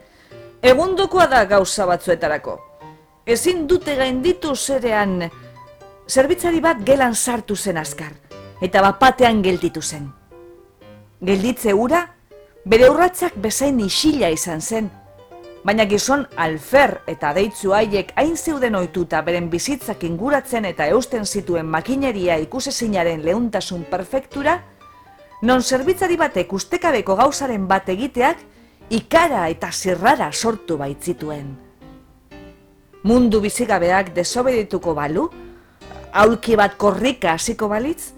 Egundukoa da gauza batzuetarako. Ezin dute gainditu zerean, zerbitzari bat gelan sartu zen azkar, eta bapatean gelditu zen gelditze ura, bere urratzak bezain isila izan zen, baina gizon alfer eta deitzu haiek hain zeuden ohituta beren bizitzak inguratzen eta eusten zituen makineria ikusezinaren leuntasun perfektura, non zerbitzari batek ustekabeko gauzaren bat egiteak ikara eta zirrara sortu baitzituen. Mundu bizigabeak desobedituko balu, aulki bat korrika hasiko balitz,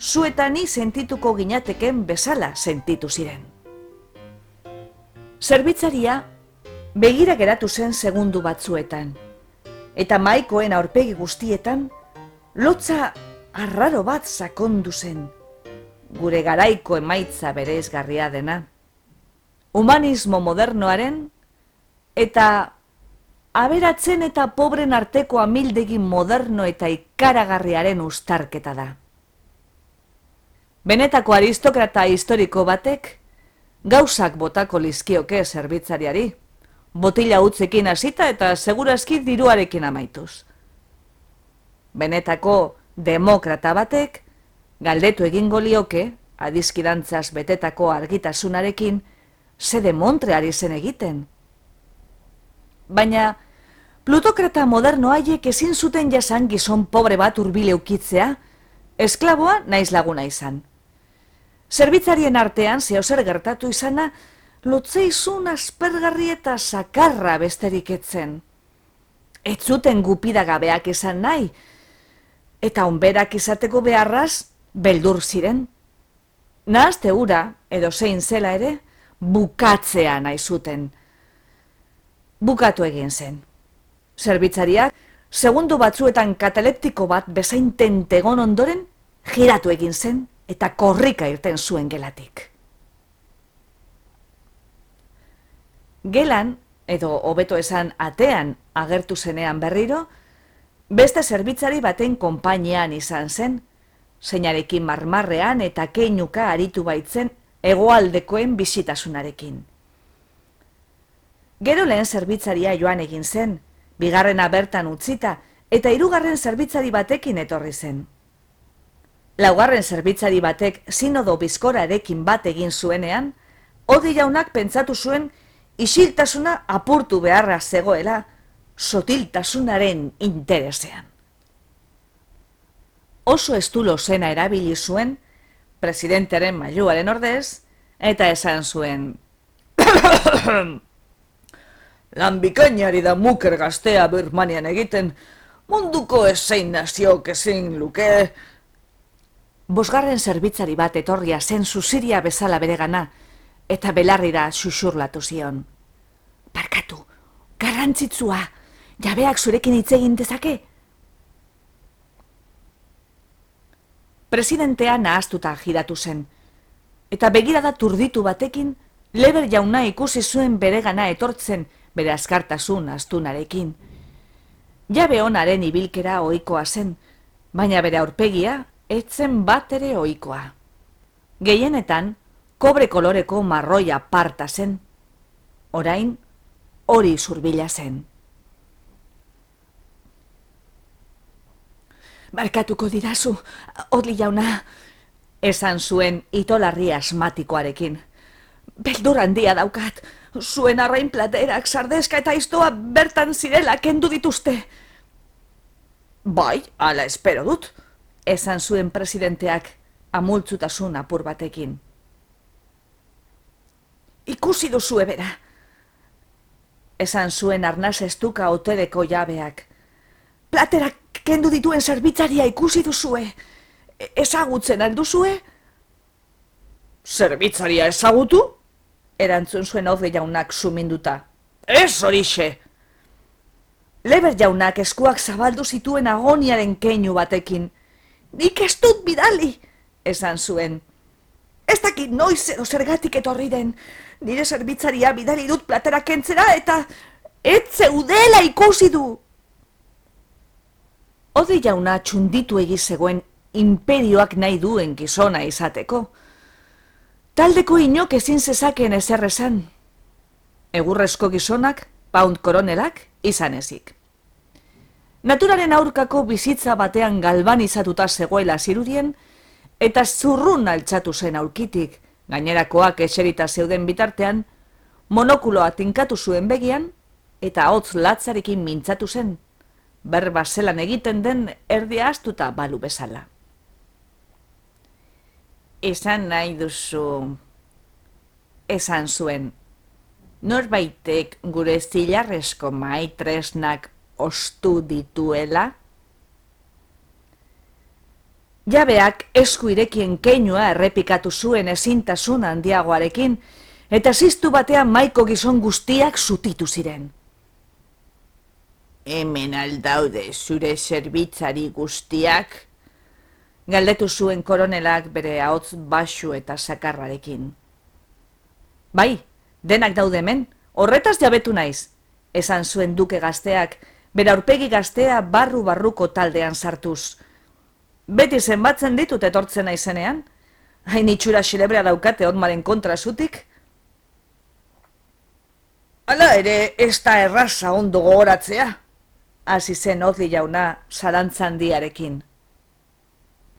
zuetan ni sentituko ginateken bezala sentitu ziren. Zerbitzaria begira geratu zen segundu batzuetan, eta maikoen aurpegi guztietan lotza arraro bat sakondu zen, gure garaiko emaitza bereizgarria dena. Humanismo modernoaren eta aberatzen eta pobren arteko amildegi moderno eta ikaragarriaren ustarketa da. Benetako aristokrata historiko batek gauzak botako lizkioke zerbitzariari, botila utzekin hasita eta segurazki diruarekin amaituz. Benetako demokrata batek galdetu egingo lioke, adizkidantzaz betetako argitasunarekin, ze demontre ari zen egiten. Baina, plutokrata moderno haiek ezin zuten jasan gizon pobre bat urbile ukitzea, esklaboa naiz laguna izan. Zerbitzarien artean zer gertatu izana, lotzeizun aspergarri eta sakarra besterik etzen. Ez zuten gupidagabeak izan nahi, eta onberak izateko beharraz, beldur ziren. Nahazte ura, edo zein zela ere, bukatzea nahi zuten. Bukatu egin zen. Zerbitzariak, segundu batzuetan kataleptiko bat bezain tentegon ondoren, giratu egin zen eta korrika irten zuen gelatik. Gelan, edo hobeto esan atean agertu zenean berriro, beste zerbitzari baten konpainian izan zen, zeinarekin marmarrean eta keinuka aritu baitzen egoaldekoen bizitasunarekin. Gero lehen zerbitzaria joan egin zen, bigarrena bertan utzita, eta hirugarren zerbitzari batekin etorri zen. Laugarren zerbitzari batek sinodo bizkorarekin bat egin zuenean, Odi jaunak pentsatu zuen isiltasuna apurtu beharra zegoela sotiltasunaren interesean. Oso estulo zena erabili zuen, presidenteren mailuaren ordez, eta esan zuen... Lan bikainari da muker gaztea Birmanian egiten, munduko ezein naziok ezin luke... Bosgarren zerbitzari bat etorria zen zuziria bezala beregana, eta belarrira xuxurlatu zion. Barkatu, garrantzitsua, jabeak zurekin hitz egin dezake? Presidentea nahaztuta giratu zen, eta begirada turditu batekin, leber jauna ikusi zuen beregana etortzen bere askartasun astunarekin. Jabe honaren ibilkera ohikoa zen, baina bere aurpegia etzen bat ere ohikoa. Gehienetan, kobre koloreko marroia parta zen. Orain, hori zurbila zen. Barkatuko didazu, odli jauna, esan zuen itolarri asmatikoarekin. Beldur handia daukat, zuen arrain platerak, sardezka eta iztoa bertan zirela kendu dituzte. Bai, ala espero dut, esan zuen presidenteak amultzutasun apur batekin. Ikusi duzu ebera. Esan zuen arnaz estuka otedeko jabeak. Platerak kendu dituen zerbitzaria ikusi duzue. E, ezagutzen alduzue? Zerbitzaria ezagutu? erantzun zuen hau jaunak suminduta. Ez horixe! Leber jaunak eskuak zabaldu zituen agoniaren keinu batekin. Nik ez dut bidali, esan zuen. Ez dakit noiz edo zergatik etorri den. Nire zerbitzaria bidali dut platera kentzera eta ez zeudela ikusi du. Ode jauna txunditu egizegoen imperioak nahi duen gizona izateko. Taldeko inok ezin zezaken ezer esan. Egurrezko gizonak, pound koronelak, izan ezik. Naturaren aurkako bizitza batean galbanizatuta zegoela zirudien, eta zurrun altxatu zen aurkitik, gainerakoak eserita zeuden bitartean, monokuloa tinkatu zuen begian, eta hotz latzarekin mintzatu zen, berba zelan egiten den erdia astuta balu bezala. Esan nahi duzu... Esan zuen. Norbaitek gure zilarrezko maitresnak ostu dituela? Jabeak esku irekien keinua errepikatu zuen ezintasun handiagoarekin, eta ziztu batean maiko gizon guztiak zutitu ziren. Hemen aldaude zure zerbitzari guztiak, galdetu zuen koronelak bere ahotz basu eta sakarrarekin. Bai, denak daude hemen, horretaz jabetu naiz, esan zuen duke gazteak, bere aurpegi gaztea barru-barruko taldean sartuz. Beti zenbatzen ditut etortzen naizenean, hain itxura xilebrea daukate onmaren kontra zutik. Hala ere, ez da erraza ondo gogoratzea, hasi zen odli jauna zarantzan diarekin.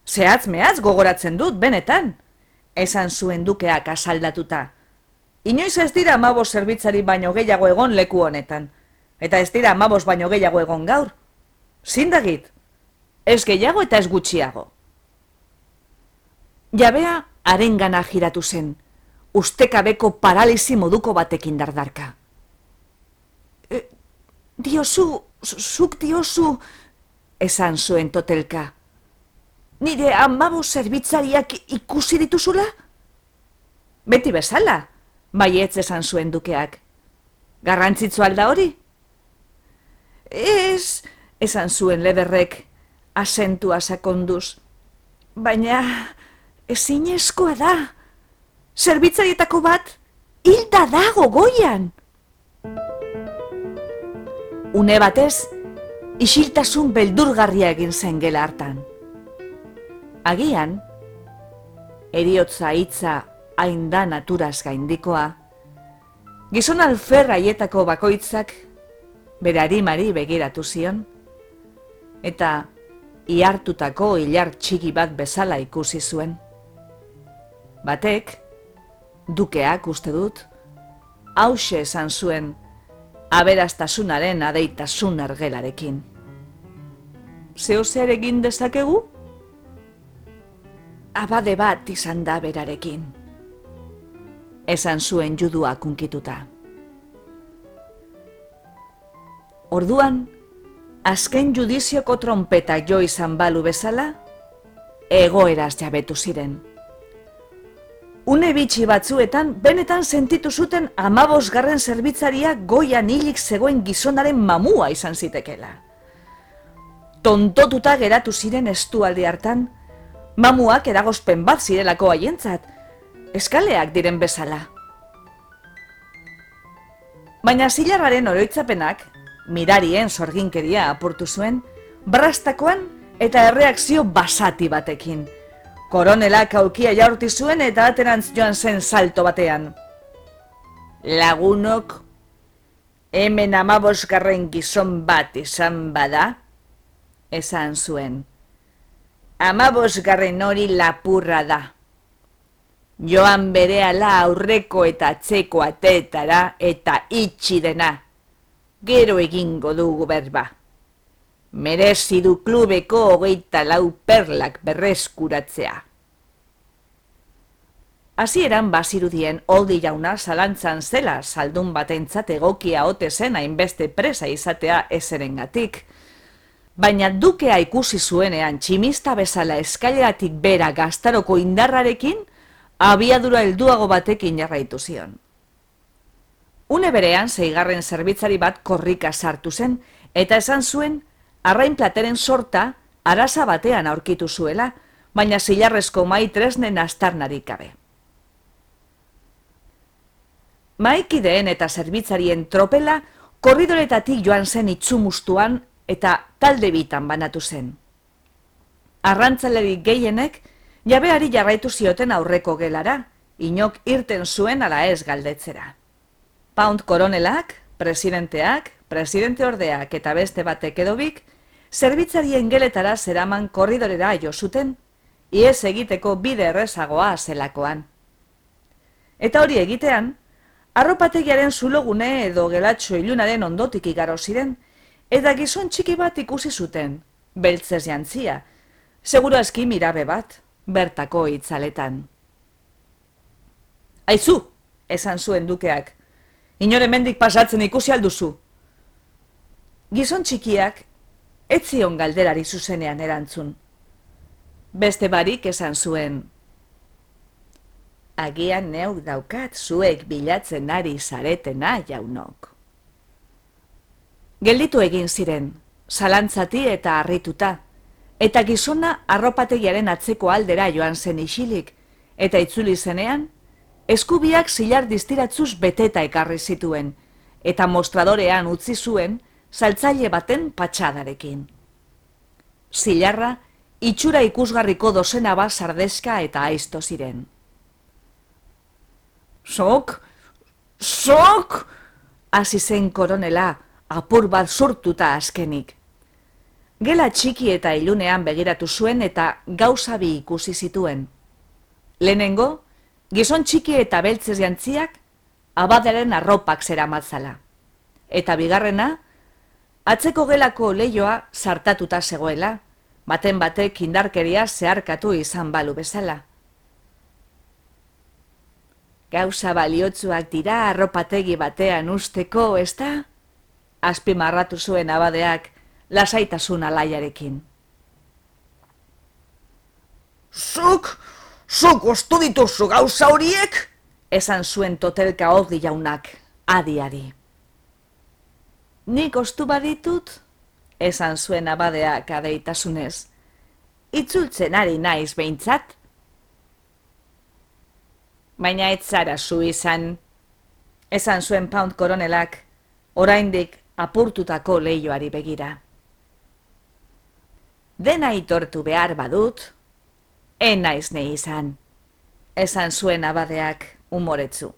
Zehatz mehatz gogoratzen dut, benetan, esan zuen dukeak asaldatuta. Inoiz ez dira amabos zerbitzari baino gehiago egon leku honetan, eta ez dira amabos baino gehiago egon gaur. Zindagit, ez gehiago eta ez gutxiago. Jabea arengana giratu zen, ustekabeko paralizi moduko batekin dardarka. E, diozu, zuk diozu, esan zuen totelka nire amabo zerbitzariak ikusi dituzula? Beti bezala, baietz esan zuen dukeak. Garrantzitzu alda hori? Ez, esan zuen lederrek, asentua sakonduz. Baina, ezin eskoa da. Zerbitzarietako bat, hilda dago goian. Une batez, isiltasun beldurgarria egin zen gela hartan. Agian, eriotza hitza hain da naturaz gaindikoa, Gizon alfer haietako bakoitzak bere harimari begiratu zion, eta ihartutako hilar txiki bat bezala ikusi zuen. Batek, dukeak uste dut, hause esan zuen aberastasunaren adeitasun ergelarekin. Zeo zer egin dezakegu? Abade bat izan da berarekin. Esan zuen judua kunkituta. Orduan, azken judizioko trompeta jo izan balu bezala, egoeraz jabetu ziren. Une bitxi batzuetan, benetan sentitu zuten amabosgarren zerbitzaria goian hilik zegoen gizonaren mamua izan zitekela. Tontotuta geratu ziren estualdi hartan, mamuak eragozpen bat zirelako haientzat, eskaleak diren bezala. Baina zilarraren oroitzapenak, mirarien sorginkeria apurtu zuen, brastakoan eta erreakzio basati batekin – Koronelak aukia jaurti zuen eta aterantz joan zen salto batean. Lagunok, hemen amabosgarren gizon bat izan bada, esan zuen. Amabosgarren hori lapurra da. Joan bereala aurreko eta txeko atetara eta itxi dena. Gero egingo dugu berba merezi du klubeko hogeita lau perlak berreskuratzea. Hasieran bazirudien oldi jauna zalantzan zela saldun batentzat egokia ote zen hainbeste presa izatea eserengatik. Baina dukea ikusi zuenean tximista bezala eskaileratik bera gaztaroko indarrarekin, abiadura helduago batekin jarraitu zion. Une berean zeigarren zerbitzari bat korrika sartu zen, eta esan zuen arrain plateren sorta arasa batean aurkitu zuela, baina zilarrezko mai tresnen astarnarik gabe. Maikideen eta zerbitzarien tropela korridoretatik joan zen itzumustuan eta talde bitan banatu zen. Arrantzaleri gehienek jabeari jarraitu zioten aurreko gelara, inok irten zuen ala ez galdetzera. Pound koronelak, presidenteak, presidente ordeak eta beste batek edobik, zerbitzarien geletara zeraman korridorera jo zuten, iez egiteko bide errezagoa zelakoan. Eta hori egitean, arropategiaren zulogune edo gelatxo ilunaren ondotik igaro ziren, eta gizon txiki bat ikusi zuten, beltzez jantzia, seguro eski mirabe bat, bertako itzaletan. Aizu, esan zuen dukeak, inore mendik pasatzen ikusi alduzu. Gizon txikiak etzion galderari zuzenean erantzun. Beste barik esan zuen, agian neuk daukat zuek bilatzen ari zaretena jaunok. Gelditu egin ziren, zalantzati eta harrituta, eta gizona arropategiaren atzeko aldera joan zen isilik, eta itzuli zenean, eskubiak zilar distiratzuz beteta ekarri zituen, eta mostradorean utzi zuen, saltzaile baten patxadarekin. Zilarra, itxura ikusgarriko dozena bat sardezka eta aizto ziren. Sok, sok, hasi zen koronela, apur bat sortuta azkenik. Gela txiki eta ilunean begiratu zuen eta gauza bi ikusi zituen. Lehenengo, gizon txiki eta beltzez jantziak, abaderen arropak zera matzala. Eta bigarrena, Atzeko gelako leioa sartatuta zegoela, baten batek indarkeria zeharkatu izan balu bezala. Gauza baliotzuak dira arropategi batean usteko, ez da? Azpi marratu zuen abadeak lasaitasun alaiarekin. Zuk, zuk ostu dituzu gauza horiek? Esan zuen totelka hori jaunak, adi-adi. Nik ostu baditut, esan zuen abadeak adeitasunez. Itzultzen ari naiz behintzat. Baina ez zara zu izan, esan zuen pound koronelak, oraindik apurtutako leioari begira. Dena itortu behar badut, en naiz ne izan, esan zuen abadeak umoretzu.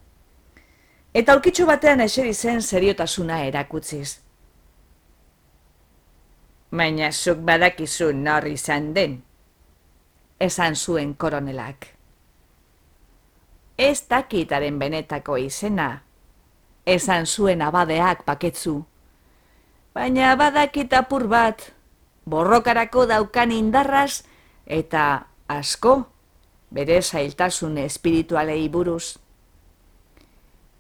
eta aurkitxo batean eseri zen seriotasuna erakutziz. Baina zuk badakizu nor izan den, esan zuen koronelak. Ez dakitaren benetako izena, esan zuen abadeak paketzu. Baina badakit apur bat, borrokarako daukan indarraz eta asko bere zailtasun espiritualei buruz.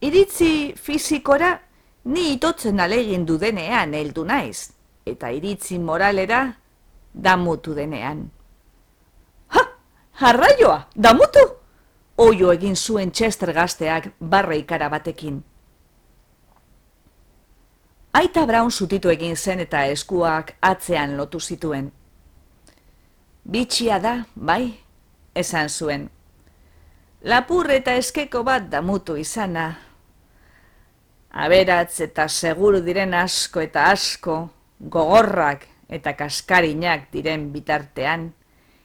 Iritzi fizikora ni itotzen alegin dudenean heldu naiz, eta iritzi moralera damutu denean. Ha! Harraioa! Damutu! Oio egin zuen Chester gazteak barra ikara batekin. Aita Brown zutitu egin zen eta eskuak atzean lotu zituen. Bitxia da, bai, esan zuen. Lapur eta eskeko bat damutu izana. Aberatz eta seguru diren asko eta asko, gogorrak eta kaskarinak diren bitartean,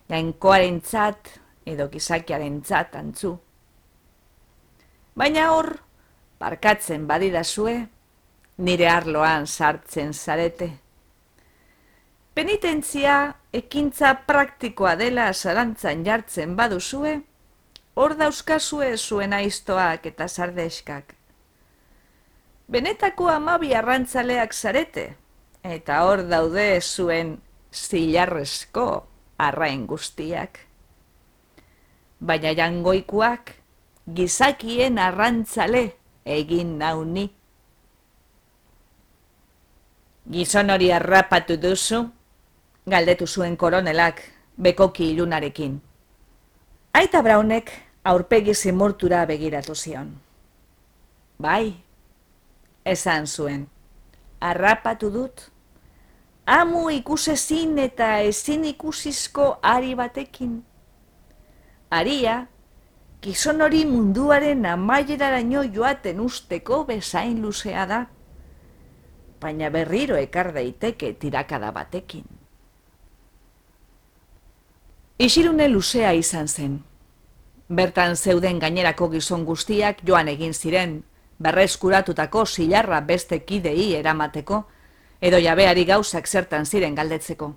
jainkoaren tzat edo gizakiaren tzat antzu. Baina hor, barkatzen badidazue, nire arloan sartzen zarete. Penitentzia ekintza praktikoa dela zarantzan jartzen baduzue, hor dauzkazue zuen aiztoak eta sardeskak. Benetako amabi arrantzaleak zarete, eta hor daude zuen zilarrezko arrain guztiak. Baina jangoikuak gizakien arrantzale egin nauni. Gizon hori arrapatu duzu, galdetu zuen koronelak, bekoki ilunarekin. Aita Braunek aurpegi zimurtura begiratu zion. Bai, esan zuen, arrapatu dut. Amu ikusezin eta ezin ikusizko ari batekin. Aria, gizon hori munduaren amaieraraino joaten usteko bezain luzea da baina berriro ekar daiteke tirakada batekin. Isirune luzea izan zen. Bertan zeuden gainerako gizon guztiak joan egin ziren, berreskuratutako zilarra beste kidei eramateko, edo jabeari gauzak zertan ziren galdetzeko.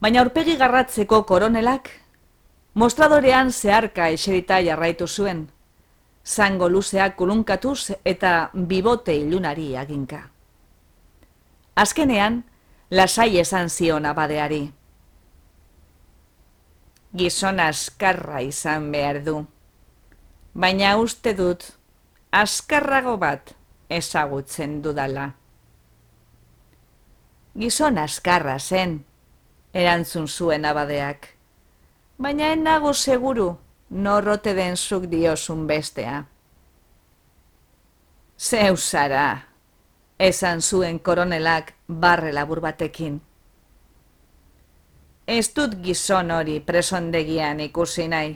Baina aurpegi garratzeko koronelak, mostradorean zeharka eserita jarraitu zuen, zango luzeak kulunkatuz eta bibote ilunari aginka. Azkenean, lasai esan zion abadeari. Gizon askarra izan behar du. Baina uste dut, askarrago bat ezagutzen dudala. Gizon askarra zen, erantzun zuen abadeak. Baina enago seguru, norrote den zuk diosun bestea. Zeu zara, esan zuen koronelak barre labur batekin. Ez dut gizon hori presondegian ikusi nahi,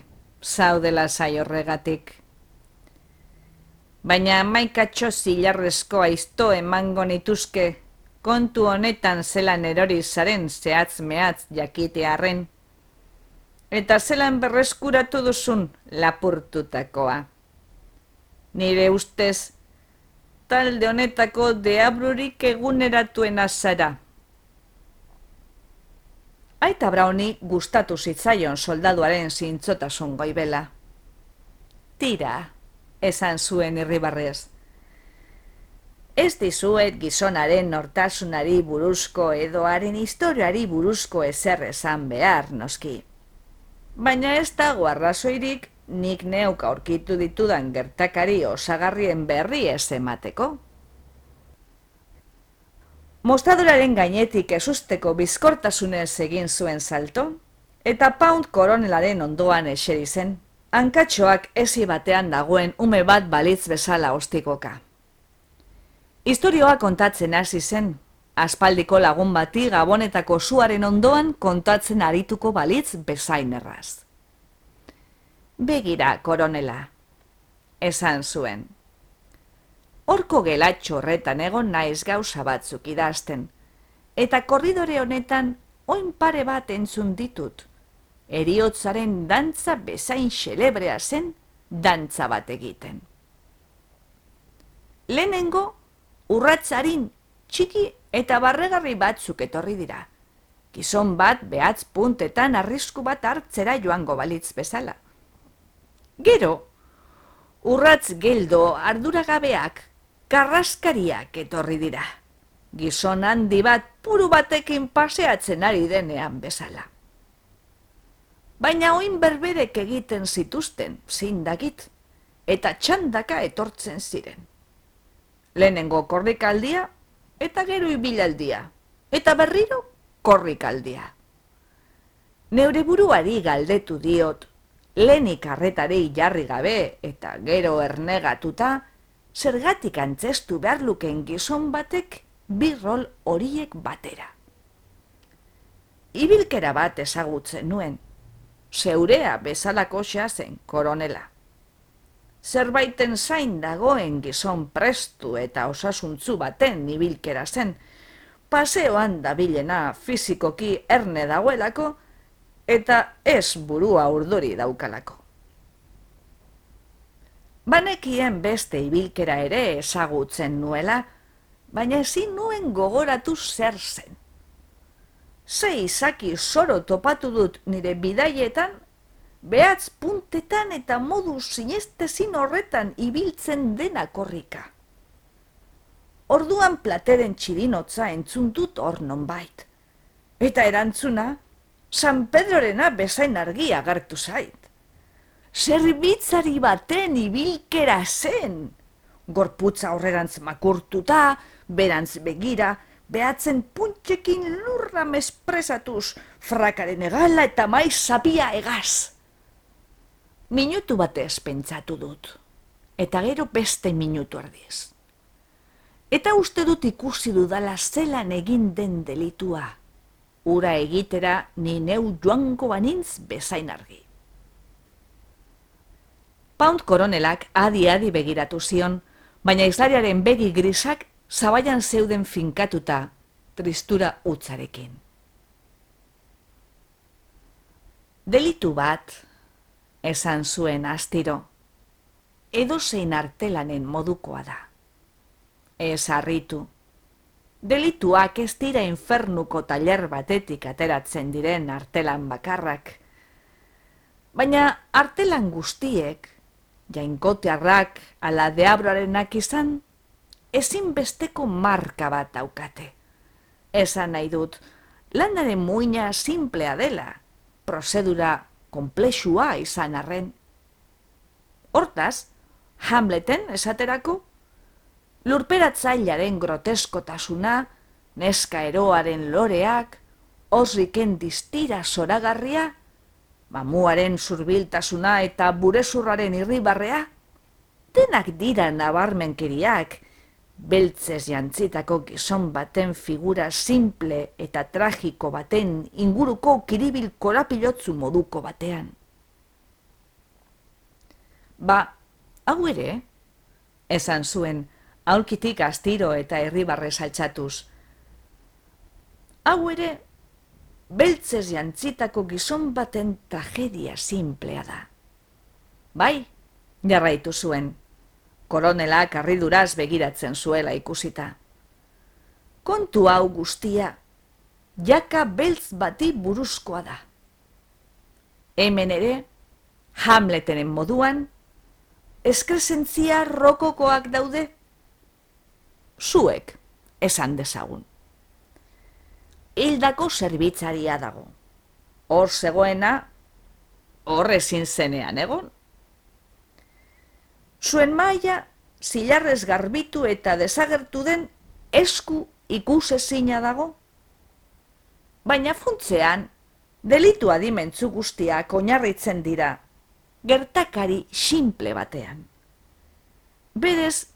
zaudela zai horregatik. Baina maikatxo zilarrezko aizto emango nituzke, kontu honetan zelan erori zaren zehatz mehatz jakitearen, eta zelan berreskuratu duzun lapurtutakoa. Nire ustez, talde honetako deabrurik eguneratuen azara. Aita Brauni gustatu zitzaion soldaduaren zintzotasun goibela. Tira, esan zuen irribarrez. Ez dizuet gizonaren nortasunari buruzko edoaren historiari buruzko ezer esan behar, noski baina ez dago arrazoirik nik neuk aurkitu ditudan gertakari osagarrien berri ez emateko. Mostadoraren gainetik esusteko bizkortasunez egin zuen salto, eta pound koronelaren ondoan eseri zen, hankatxoak ezi batean dagoen ume bat balitz bezala ostikoka. Historioa kontatzen hasi zen, aspaldiko lagun bati gabonetako zuaren ondoan kontatzen arituko balitz bezain erraz. Begira, koronela, esan zuen. Horko gelatxo horretan egon naiz gauza batzuk idazten, eta korridore honetan oin pare bat entzun ditut, eriotzaren dantza bezain xelebrea zen dantza bat egiten. lehenengo urratzarin txiki eta barregarri batzuk etorri dira. Gizon bat behatz puntetan arrisku bat hartzera joango balitz bezala. Gero, urratz geldo arduragabeak, karraskariak etorri dira. Gizon handi bat puru batekin paseatzen ari denean bezala. Baina oin berberek egiten zituzten, zindagit, eta txandaka etortzen ziren. Lehenengo korrikaldia eta gero ibilaldia, eta berriro korrikaldia. Neure buruari galdetu diot, lehenik arretarei jarri gabe eta gero ernegatuta, zergatik antzestu behar luken gizon batek bi rol horiek batera. Ibilkera bat ezagutzen nuen, zeurea bezalako zen koronela. Zerbaiten zain dagoen gizon prestu eta osasuntzu baten ibilkera zen, paseoan dabilena fizikoki erne dagoelako eta ez burua urduri daukalako. Banekien beste ibilkera ere ezagutzen nuela, baina ezin nuen gogoratu zer zen. Ze izaki soro topatu dut nire bidaietan, behatz puntetan eta modu sinestezin horretan ibiltzen dena korrika. Orduan plateren txirinotza entzun dut hor bait. Eta erantzuna, San Pedrorena bezain argi agertu zait. Zerbitzari baten ibilkera zen. Gorputza horrerantz makurtuta, berantz begira, behatzen puntxekin lurra mespresatuz, frakaren egala eta maiz zapia egaz. Minutu batez pentsatu dut, eta gero beste minutu ardiz. Eta uste dut ikusi dudala zelan egin den delitua, ura egitera ni neu joango banintz bezain argi. Pound koronelak adi-adi begiratu zion, baina izlariaren begi grisak zabaian zeuden finkatuta tristura utzarekin. Delitu bat, esan zuen astiro, edo zein artelanen modukoa da. Ez harritu, delituak ez dira infernuko taller batetik ateratzen diren artelan bakarrak, baina artelan guztiek, jainkotearrak ala deabroarenak izan, ezinbesteko marka bat daukate. Esan nahi dut, landaren muina simplea dela, prozedura komplexua izan arren. Hortaz, Hamleten esaterako, lurperatzailaren groteskotasuna, neska eroaren loreak, osriken distira zoragarria, mamuaren zurbiltasuna eta burezurraren irribarrea, denak dira nabarmenkeriak beltzez jantzitako gizon baten figura simple eta tragiko baten inguruko kiribil korapilotzu moduko batean. Ba, hau ere, esan zuen, aurkitik astiro eta herribarre saltzatuz. Hau ere, beltzez jantzitako gizon baten tragedia simplea da. Bai, jarraitu zuen, koronelak harriduraz begiratzen zuela ikusita. Kontu hau guztia, jaka beltz bati buruzkoa da. Hemen ere, Hamletenen moduan, eskresentzia rokokoak daude, zuek esan dezagun. Hildako zerbitzaria dago. Hor zegoena, hor ezin zenean egon. Zuen maia zilarrez garbitu eta desagertu den esku ikusezina dago? Baina funtzean, delitu adimentzu guztiak oinarritzen dira, gertakari simple batean. Berez,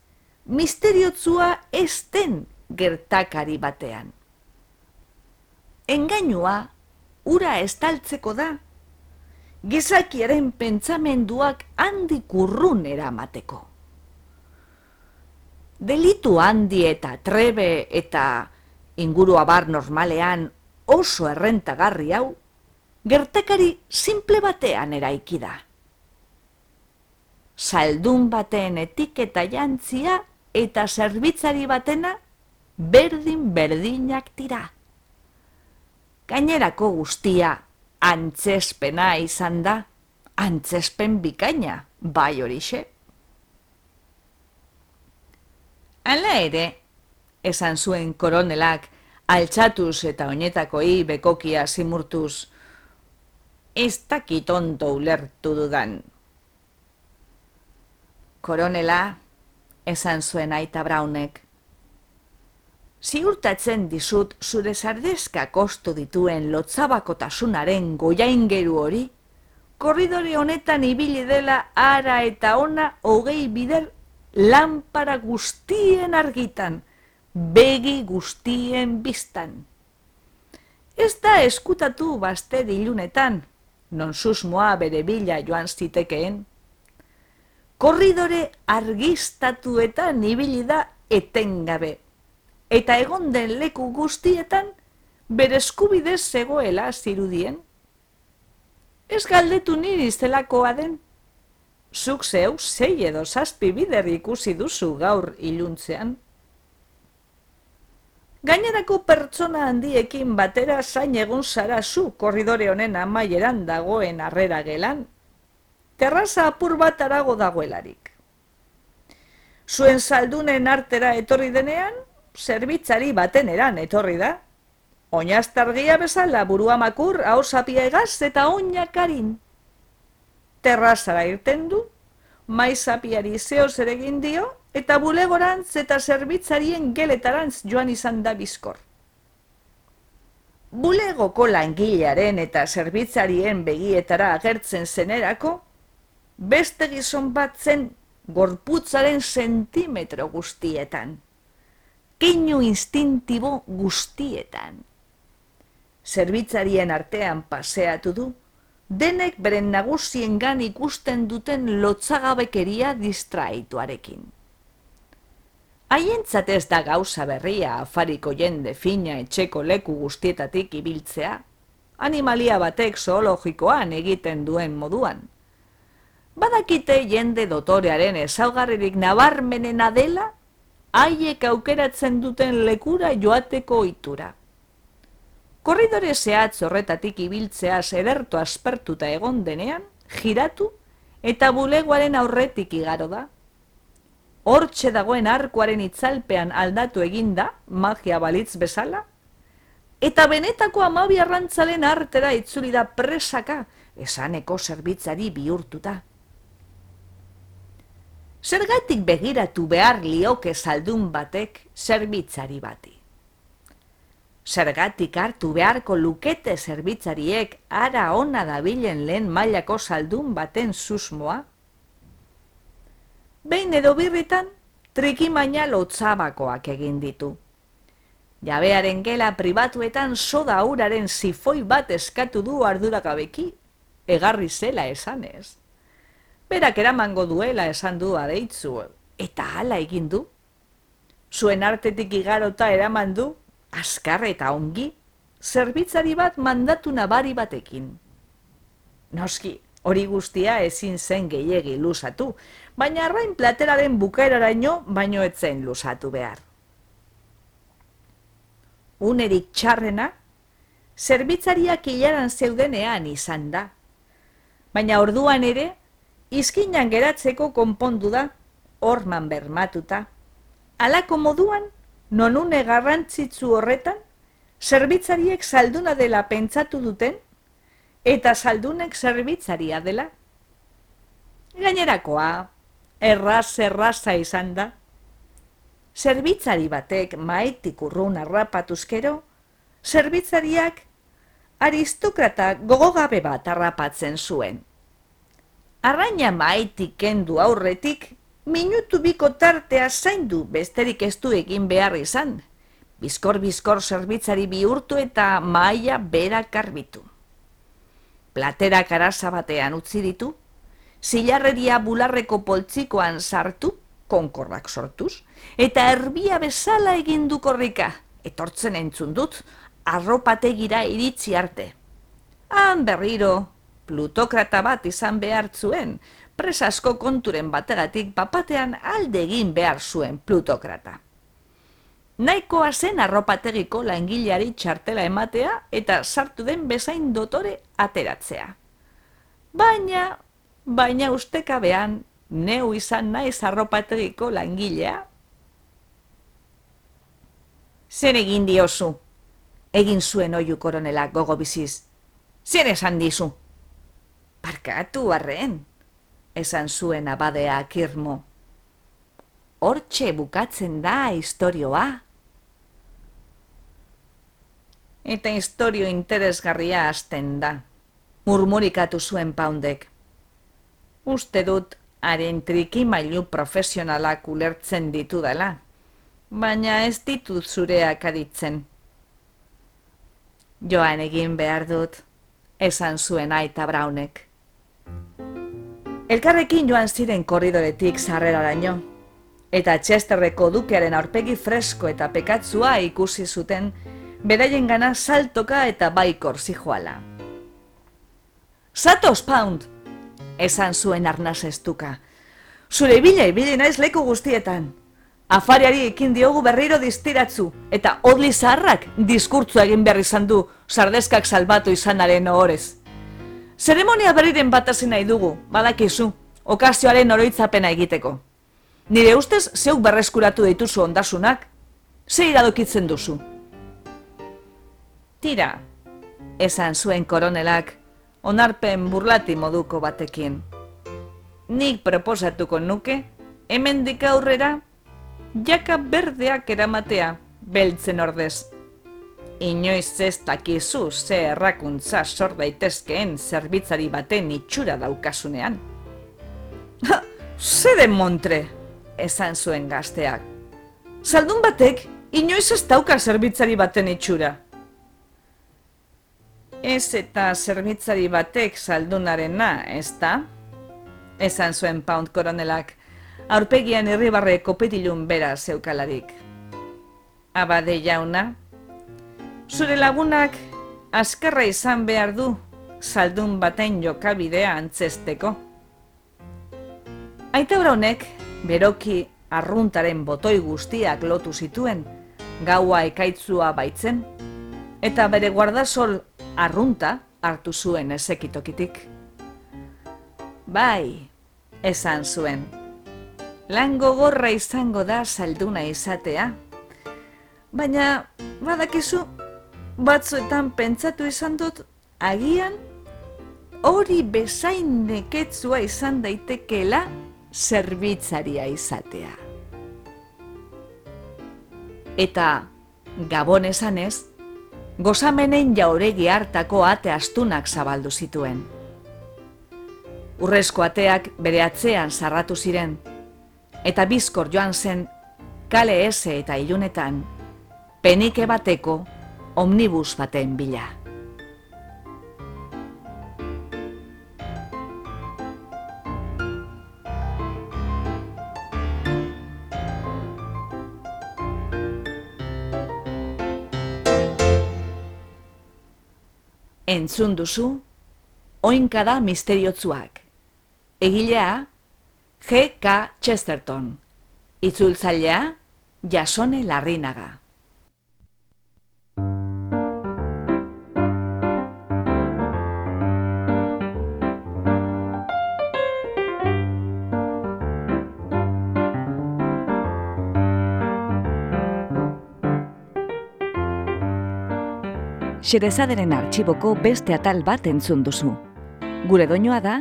misteriotzua ez den gertakari batean. Engainua, ura estaltzeko da, gizakiaren pentsamenduak handik urrun eramateko. Delitu handi eta trebe eta inguru abar normalean oso errentagarri hau, gertakari simple batean eraiki da. Saldun baten etiketa jantzia eta zerbitzari batena berdin berdinak dira. Gainerako guztia antzespena izan da, antzespen bikaina, bai horixe. Hala ere, esan zuen koronelak, altxatuz eta oinetako bekokia simurtuz, ez dakitonto ulertu dudan. Koronela, esan zuen aita braunek, Ziurtatzen dizut zure sardezka kostu dituen lotzabakotasunaren goiaingeru hori, korridore honetan ibili dela ara eta ona hogei bider lanpara guztien argitan, begi guztien biztan. Ez da eskutatu baste dilunetan, non susmoa bere bila joan zitekeen. Korridore argistatuetan ibili da etengabe eta egon den leku guztietan bere eskubidez zegoela zirudien. Ez galdetu niri zelakoa den, zuk zeu zei edo zazpi bider ikusi duzu gaur iluntzean. Gainerako pertsona handiekin batera zain egun zara zu korridore honen amaieran dagoen arrera gelan, terraza apur bat arago dagoelarik. Zuen saldunen artera etorri denean, zerbitzari baten eran etorri da. Oinaztargia bezala burua makur, hau egaz eta oinakarin. Terrazara irten du, maizapiari zeo zeregin dio, eta bulegorantz eta zerbitzarien geletarantz joan izan da bizkor. Bulegoko langilearen eta zerbitzarien begietara agertzen zenerako, beste gizon bat zen gorputzaren sentimetro guztietan keinu instintibo guztietan. Zerbitzarien artean paseatu du, denek beren nagusien gan ikusten duten lotzagabekeria distraituarekin. Haientzat ez da gauza berria afariko jende fina etxeko leku guztietatik ibiltzea, animalia batek zoologikoan egiten duen moduan. Badakite jende dotorearen ezaugarririk nabarmenena dela haiek aukeratzen duten lekura joateko ohitura. Korridore zehatz horretatik ibiltzea ederto aspertuta egon denean, giratu eta bulegoaren aurretik igaro da. Hortxe dagoen arkuaren itzalpean aldatu eginda, magia balitz bezala, eta benetako amabi arrantzalen artera itzuli da presaka, esaneko zerbitzari bihurtuta. Zergatik begiratu behar lioke saldun batek zerbitzari bati. Zergatik hartu beharko lukete zerbitzariek ara ona dabilen lehen mailako saldun baten susmoa? Behin edo birritan, trikimaina lotzabakoak egin ditu. Jabearen gela pribatuetan soda auraren zifoi bat eskatu du arduragabeki, egarri zela esanez berak eramango duela esan du adeitzu, eta hala egin du. Zuen artetik igarota eraman du, askar eta ongi, zerbitzari bat mandatu nabari batekin. Noski, hori guztia ezin zen gehiegi lusatu, baina arrain plateraren bukaeraraino baino etzen lusatu behar. Unerik txarrena, zerbitzariak hilaran zeudenean izan da, baina orduan ere, izkinan geratzeko konpondu da, orman bermatuta. Alako moduan, nonune garrantzitzu horretan, zerbitzariek salduna dela pentsatu duten, eta saldunek zerbitzaria dela. Gainerakoa, erraz erraza izan da. Zerbitzari batek maitik urrun arrapatuzkero, zerbitzariak aristokrata gogogabe bat arrapatzen zuen. Arraina maitik kendu aurretik, minutu biko tartea zaindu besterik ez du egin behar izan. Bizkor-bizkor zerbitzari bihurtu eta maia bera karbitu. Platera karasa batean utzi ditu, zilarreria bularreko poltsikoan sartu, konkorrak sortuz, eta erbia bezala egin du korrika, etortzen entzun dut, arropategira iritzi arte. Han berriro, plutokrata bat izan behar zuen, presasko konturen bategatik papatean alde egin behar zuen plutokrata. Naikoa zen arropategiko langileari txartela ematea eta sartu den bezain dotore ateratzea. Baina, baina ustekabean, neu izan naiz arropategiko langilea. Zer egin diozu? Egin zuen oiu koronela gogo biziz. Zer esan dizu? Parkatu arren, esan zuen abadea kirmo. Hortxe bukatzen da istorioa. Eta historio interesgarria hasten da, murmurikatu zuen paundek. Uste dut, haren trikimailu profesionalak ulertzen ditu dela, baina ez ditut zureak aditzen. Joan egin behar dut, esan zuen aita braunek. Elkarrekin joan ziren korridoretik sarreraraino, eta Chesterreko dukearen aurpegi fresko eta pekatzua ikusi zuten beraien gana saltoka eta baikor zijoala. Satos pound! esan zuen arnaz estuka. Zure bila ibili naiz leku guztietan. Afariari ekin diogu berriro distiratzu, eta odli zaharrak diskurtzu egin behar izan du sardeskak salbatu izanaren ohorez. Zeremonia berriren bat nahi dugu, badakizu, okazioaren oroitzapena egiteko. Nire ustez zeuk berreskuratu dituzu ondasunak, ze iradokitzen duzu. Tira, esan zuen koronelak, onarpen burlati moduko batekin. Nik proposatuko nuke, hemendik aurrera, jaka berdeak eramatea, beltzen ordez inoiz ez dakizu ze errakuntza sor daitezkeen zerbitzari baten itxura daukasunean. Ha, ze montre, esan zuen gazteak. Zaldun batek, inoiz ez dauka zerbitzari baten itxura. Ez eta zerbitzari batek zaldunarena, ez da? Esan zuen pound koronelak, aurpegian irribarre kopetilun bera zeukalarik. Abade jauna, Zure lagunak azkarra izan behar du zaldun baten jokabidea antzesteko. Aita honek beroki arruntaren botoi guztiak lotu zituen, gaua ekaitzua baitzen, eta bere guardasol arrunta hartu zuen ezekitokitik. Bai, esan zuen, lan gogorra izango da zalduna izatea, baina badakizu batzuetan pentsatu izan dut, agian, hori bezain neketzua izan daitekeela zerbitzaria izatea. Eta, gabon esanez, gozamenen jauregi hartako ate astunak zabaldu zituen. Urrezko ateak bere atzean sarratu ziren, eta bizkor joan zen kale ese eta ilunetan, penike bateko omnibus baten bila. Entzun duzu, oinkada misteriotzuak. Egilea, G.K. Chesterton. Itzultzailea, Jasone Larrinaga. Xerezaderen arxiboko beste atal bat entzun duzu. Gure doinoa da,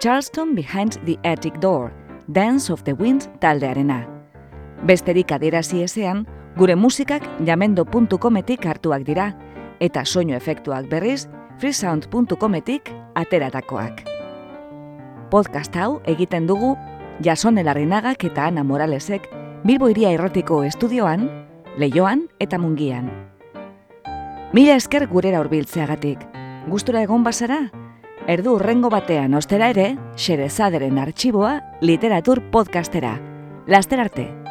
Charleston Behind the Attic Door, Dance of the Wind taldearena. Besterik adierazi ezean, gure musikak jamendo.cometik hartuak dira, eta soinu efektuak berriz, freesound.cometik ateratakoak. Podcast hau egiten dugu Jason Elarrinagak eta Ana Moralesek Bilbo Iria Errotiko Estudioan, Leioan eta Mungian. Mila esker gurera hurbiltzeagatik. Gustura egon bazara? Erdu urrengo batean ostera ere, Xerezaderen arxiboa literatur podcastera. Laster arte!